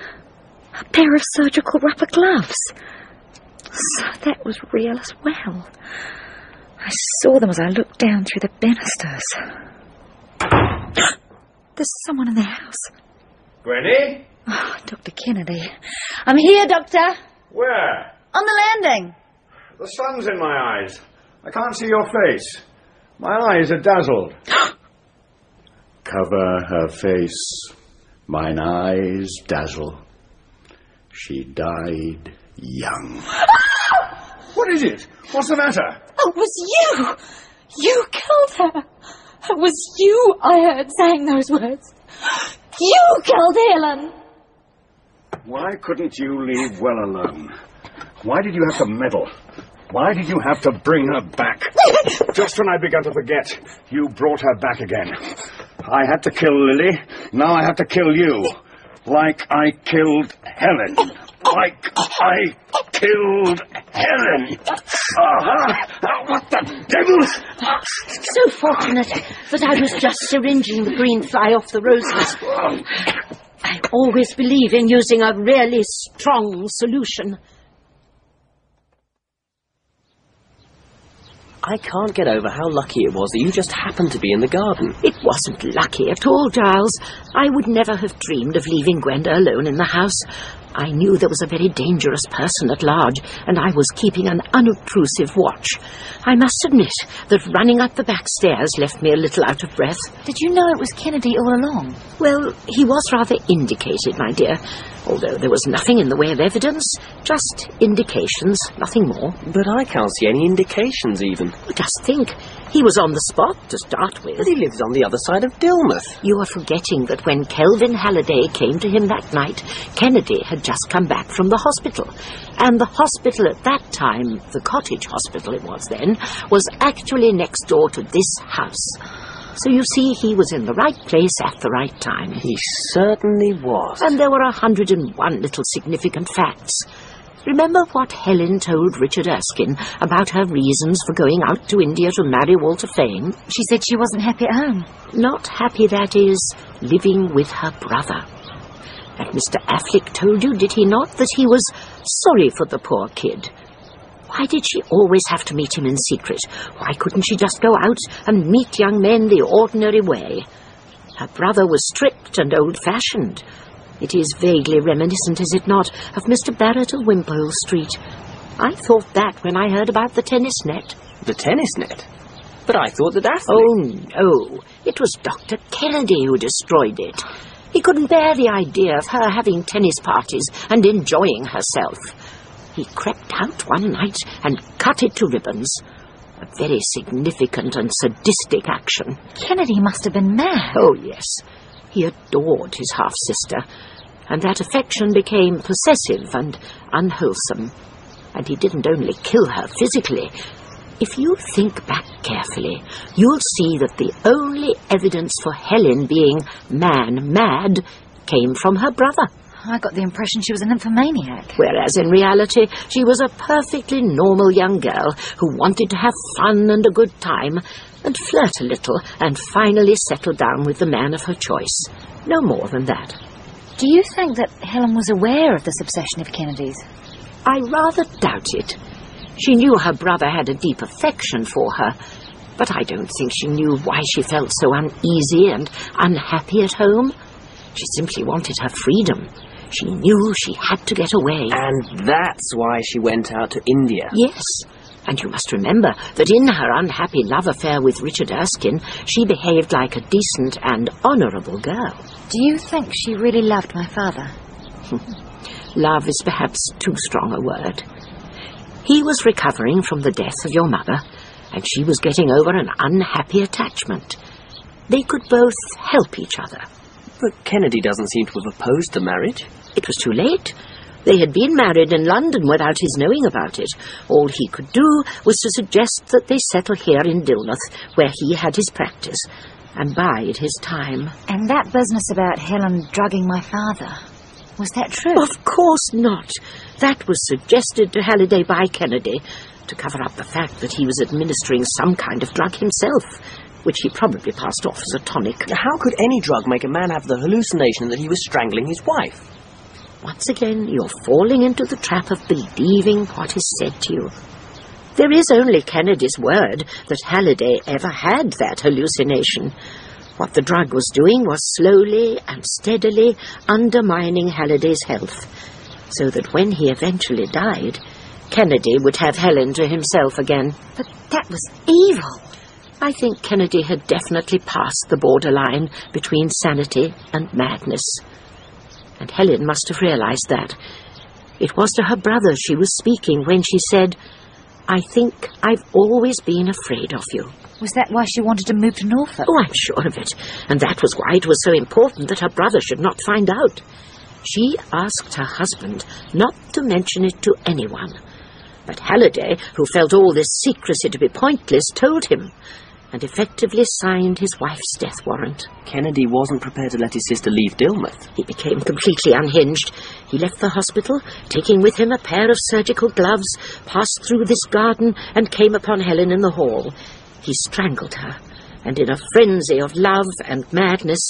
A pair of surgical rubber gloves. So that was real as well. I saw them as I looked down through the banisters. <gasps> There's someone in the house. Granny? Oh, Dr. Kennedy. I'm here, Doctor. Where? On the landing. The sun's in my eyes. I can't see your face. My eyes are dazzled. <gasps> Cover her face. Mine eyes dazzle. She died young. <gasps> what is it? What's the matter? Oh, it was you! You killed her! It was you I heard saying those words. <gasps> You killed Helen! Why couldn't you leave well alone? Why did you have to meddle? Why did you have to bring her back? <laughs> Just when I began to forget, you brought her back again. I had to kill Lily. Now I have to kill you. Like I killed Helen. Like I killed Helen. Uh-huh. What the devil? So fortunate that I was just syringing the green fly off the roses. I always believe in using a really strong solution. I can't get over how lucky it was that you just happened to be in the garden. It wasn't lucky at all, Giles. I would never have dreamed of leaving Gwenda alone in the house. I knew there was a very dangerous person at large, and I was keeping an unobtrusive watch. I must admit that running up the back stairs left me a little out of breath. Did you know it was Kennedy all along? Well, he was rather indicated, my dear, although there was nothing in the way of evidence, just indications, nothing more. But I can't see any indications even. Just think, he was on the spot to start with. But he lives on the other side of Dillmouth. You are forgetting that when Kelvin Halliday came to him that night, Kennedy had just come back from the hospital. And the hospital at that time, the cottage hospital it was then, was actually next door to this house. So you see, he was in the right place at the right time. He certainly was. And there were a hundred and one little significant facts. Remember what Helen told Richard Erskine about her reasons for going out to India to marry Walter Fane? She said she wasn't happy at home. Not happy, that is, living with her brother. And Mr. Afflick told you, did he not, that he was sorry for the poor kid? Why did she always have to meet him in secret? Why couldn't she just go out and meet young men the ordinary way? Her brother was strict and old-fashioned. It is vaguely reminiscent, is it not, of Mr. Barrett of Wimpole Street. I thought that when I heard about the tennis net. The tennis net? But I thought that Afflick... Oh, no. It was Dr. Kennedy who destroyed it. He couldn't bear the idea of her having tennis parties and enjoying herself. He crept out one night and cut it to ribbons. A very significant and sadistic action. Kennedy must have been mad. Oh, yes. He adored his half-sister, and that affection became possessive and unwholesome. And he didn't only kill her physically. If you think back carefully, you'll see that the only evidence for Helen being man-mad came from her brother. I got the impression she was an nymphomaniac. Whereas in reality, she was a perfectly normal young girl who wanted to have fun and a good time, and flirt a little, and finally settle down with the man of her choice. No more than that. Do you think that Helen was aware of this obsession of Kennedy's? I rather doubt it. She knew her brother had a deep affection for her, But I don't think she knew why she felt so uneasy and unhappy at home. She simply wanted her freedom. She knew she had to get away. And that's why she went out to India. Yes. And you must remember that in her unhappy love affair with Richard Erskine, she behaved like a decent and honourable girl. Do you think she really loved my father? <laughs> Love is perhaps too strong a word. He was recovering from the death of your mother, and she was getting over an unhappy attachment. They could both help each other. But Kennedy doesn't seem to have opposed the marriage. It was too late. They had been married in London without his knowing about it. All he could do was to suggest that they settle here in Dillmouth, where he had his practice, and bide his time. And that business about Helen drugging my father, was that true? Of course not. That was suggested to Halliday by Kennedy to cover up the fact that he was administering some kind of drug himself, which he probably passed off as a tonic. How could any drug make a man have the hallucination that he was strangling his wife? Once again, you're falling into the trap of believing what is said to you. There is only Kennedy's word that Halliday ever had that hallucination. What the drug was doing was slowly and steadily undermining Halliday's health, so that when he eventually died, Kennedy would have Helen to himself again. But that was evil. I think Kennedy had definitely passed the borderline between sanity and madness. And Helen must have realized that. It was to her brother she was speaking when she said, I think I've always been afraid of you. Was that why she wanted to move to Norfolk? Oh, I'm sure of it. And that was why it was so important that her brother should not find out. She asked her husband not to mention it to anyone. But Halliday, who felt all this secrecy to be pointless, told him, and effectively signed his wife's death warrant. Kennedy wasn't prepared to let his sister leave Dillmouth. He became completely unhinged. He left the hospital, taking with him a pair of surgical gloves, passed through this garden, and came upon Helen in the hall. He strangled her, and in a frenzy of love and madness,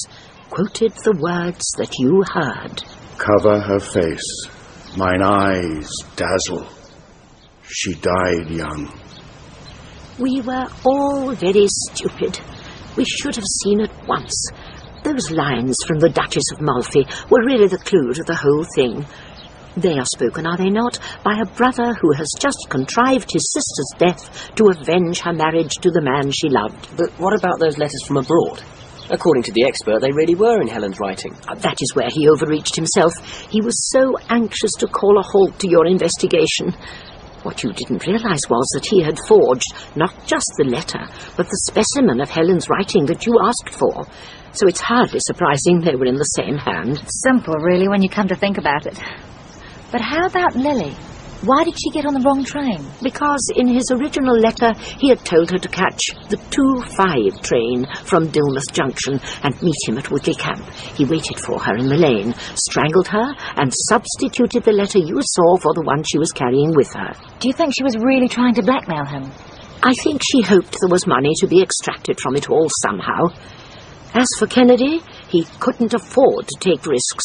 quoted the words that you heard. Cover her face. Mine eyes dazzle. She died young. We were all very stupid. We should have seen at once. Those lines from the Duchess of Malfi were really the clue to the whole thing. They are spoken, are they not, by a brother who has just contrived his sister's death to avenge her marriage to the man she loved. But what about those letters from abroad? According to the expert, they really were in Helen's writing. Uh, That is where he overreached himself. He was so anxious to call a halt to your investigation. What you didn't realize was that he had forged not just the letter, but the specimen of Helen's writing that you asked for. So it's hardly surprising they were in the same hand. Simple, really, when you come to think about it. But how about Lily? Why did she get on the wrong train? Because in his original letter he had told her to catch the 2-5 train from Dillmouth Junction and meet him at Woodleigh Camp. He waited for her in the lane, strangled her, and substituted the letter you saw for the one she was carrying with her. Do you think she was really trying to blackmail him? I think she hoped there was money to be extracted from it all somehow. As for Kennedy, he couldn't afford to take risks.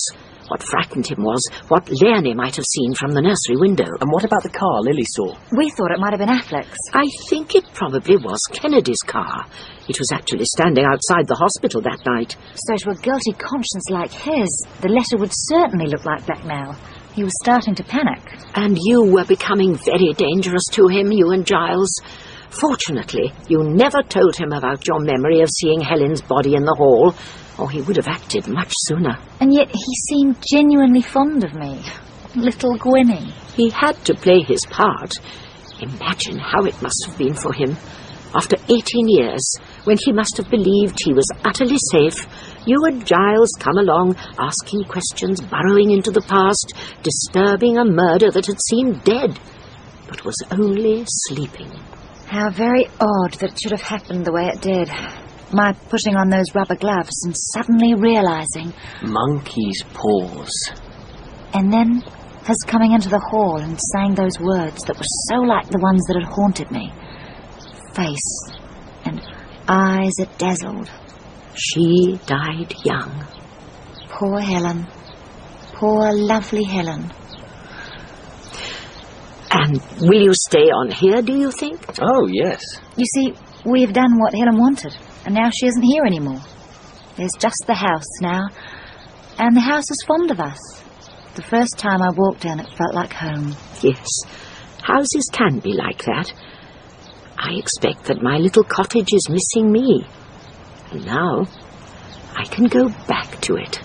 What frightened him was what Leonie might have seen from the nursery window. And what about the car Lily saw? We thought it might have been Afflick's. I think it probably was Kennedy's car. It was actually standing outside the hospital that night. So to a guilty conscience like his, the letter would certainly look like blackmail. He was starting to panic. And you were becoming very dangerous to him, you and Giles. Fortunately, you never told him about your memory of seeing Helen's body in the hall, or he would have acted much sooner. And yet he seemed genuinely fond of me. Little Gwynny. He had to play his part. Imagine how it must have been for him. After 18 years, when he must have believed he was utterly safe, you and Giles come along, asking questions, burrowing into the past, disturbing a murder that had seemed dead, but was only sleeping. How very odd that it should have happened the way it did. My putting on those rubber gloves and suddenly realizing. Monkey's paws. And then his coming into the hall and saying those words that were so like the ones that had haunted me. Face and eyes that dazzled. She died young. Poor Helen. Poor lovely Helen. And will you stay on here, do you think? Oh, yes. You see, We've done what Helen wanted, and now she isn't here anymore. There's just the house now, and the house is fond of us. The first time I walked in, it felt like home. Yes, houses can be like that. I expect that my little cottage is missing me. And now I can go back to it.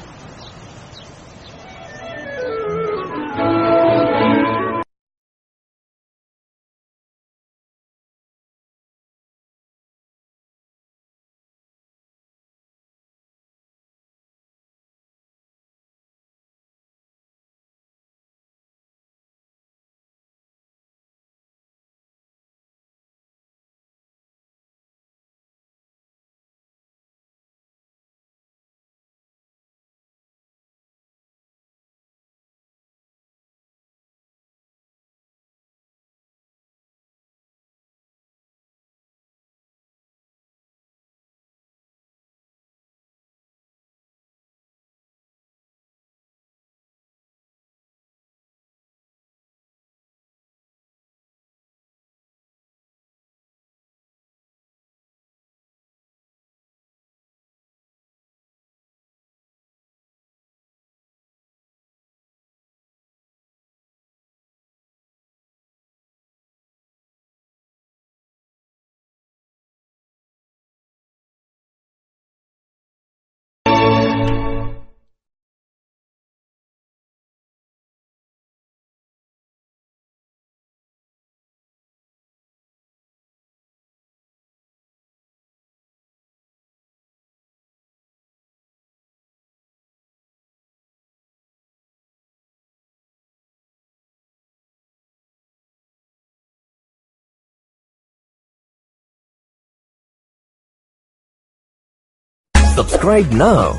Subscribe now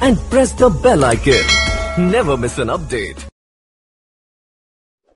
and press the bell icon. Never miss an update.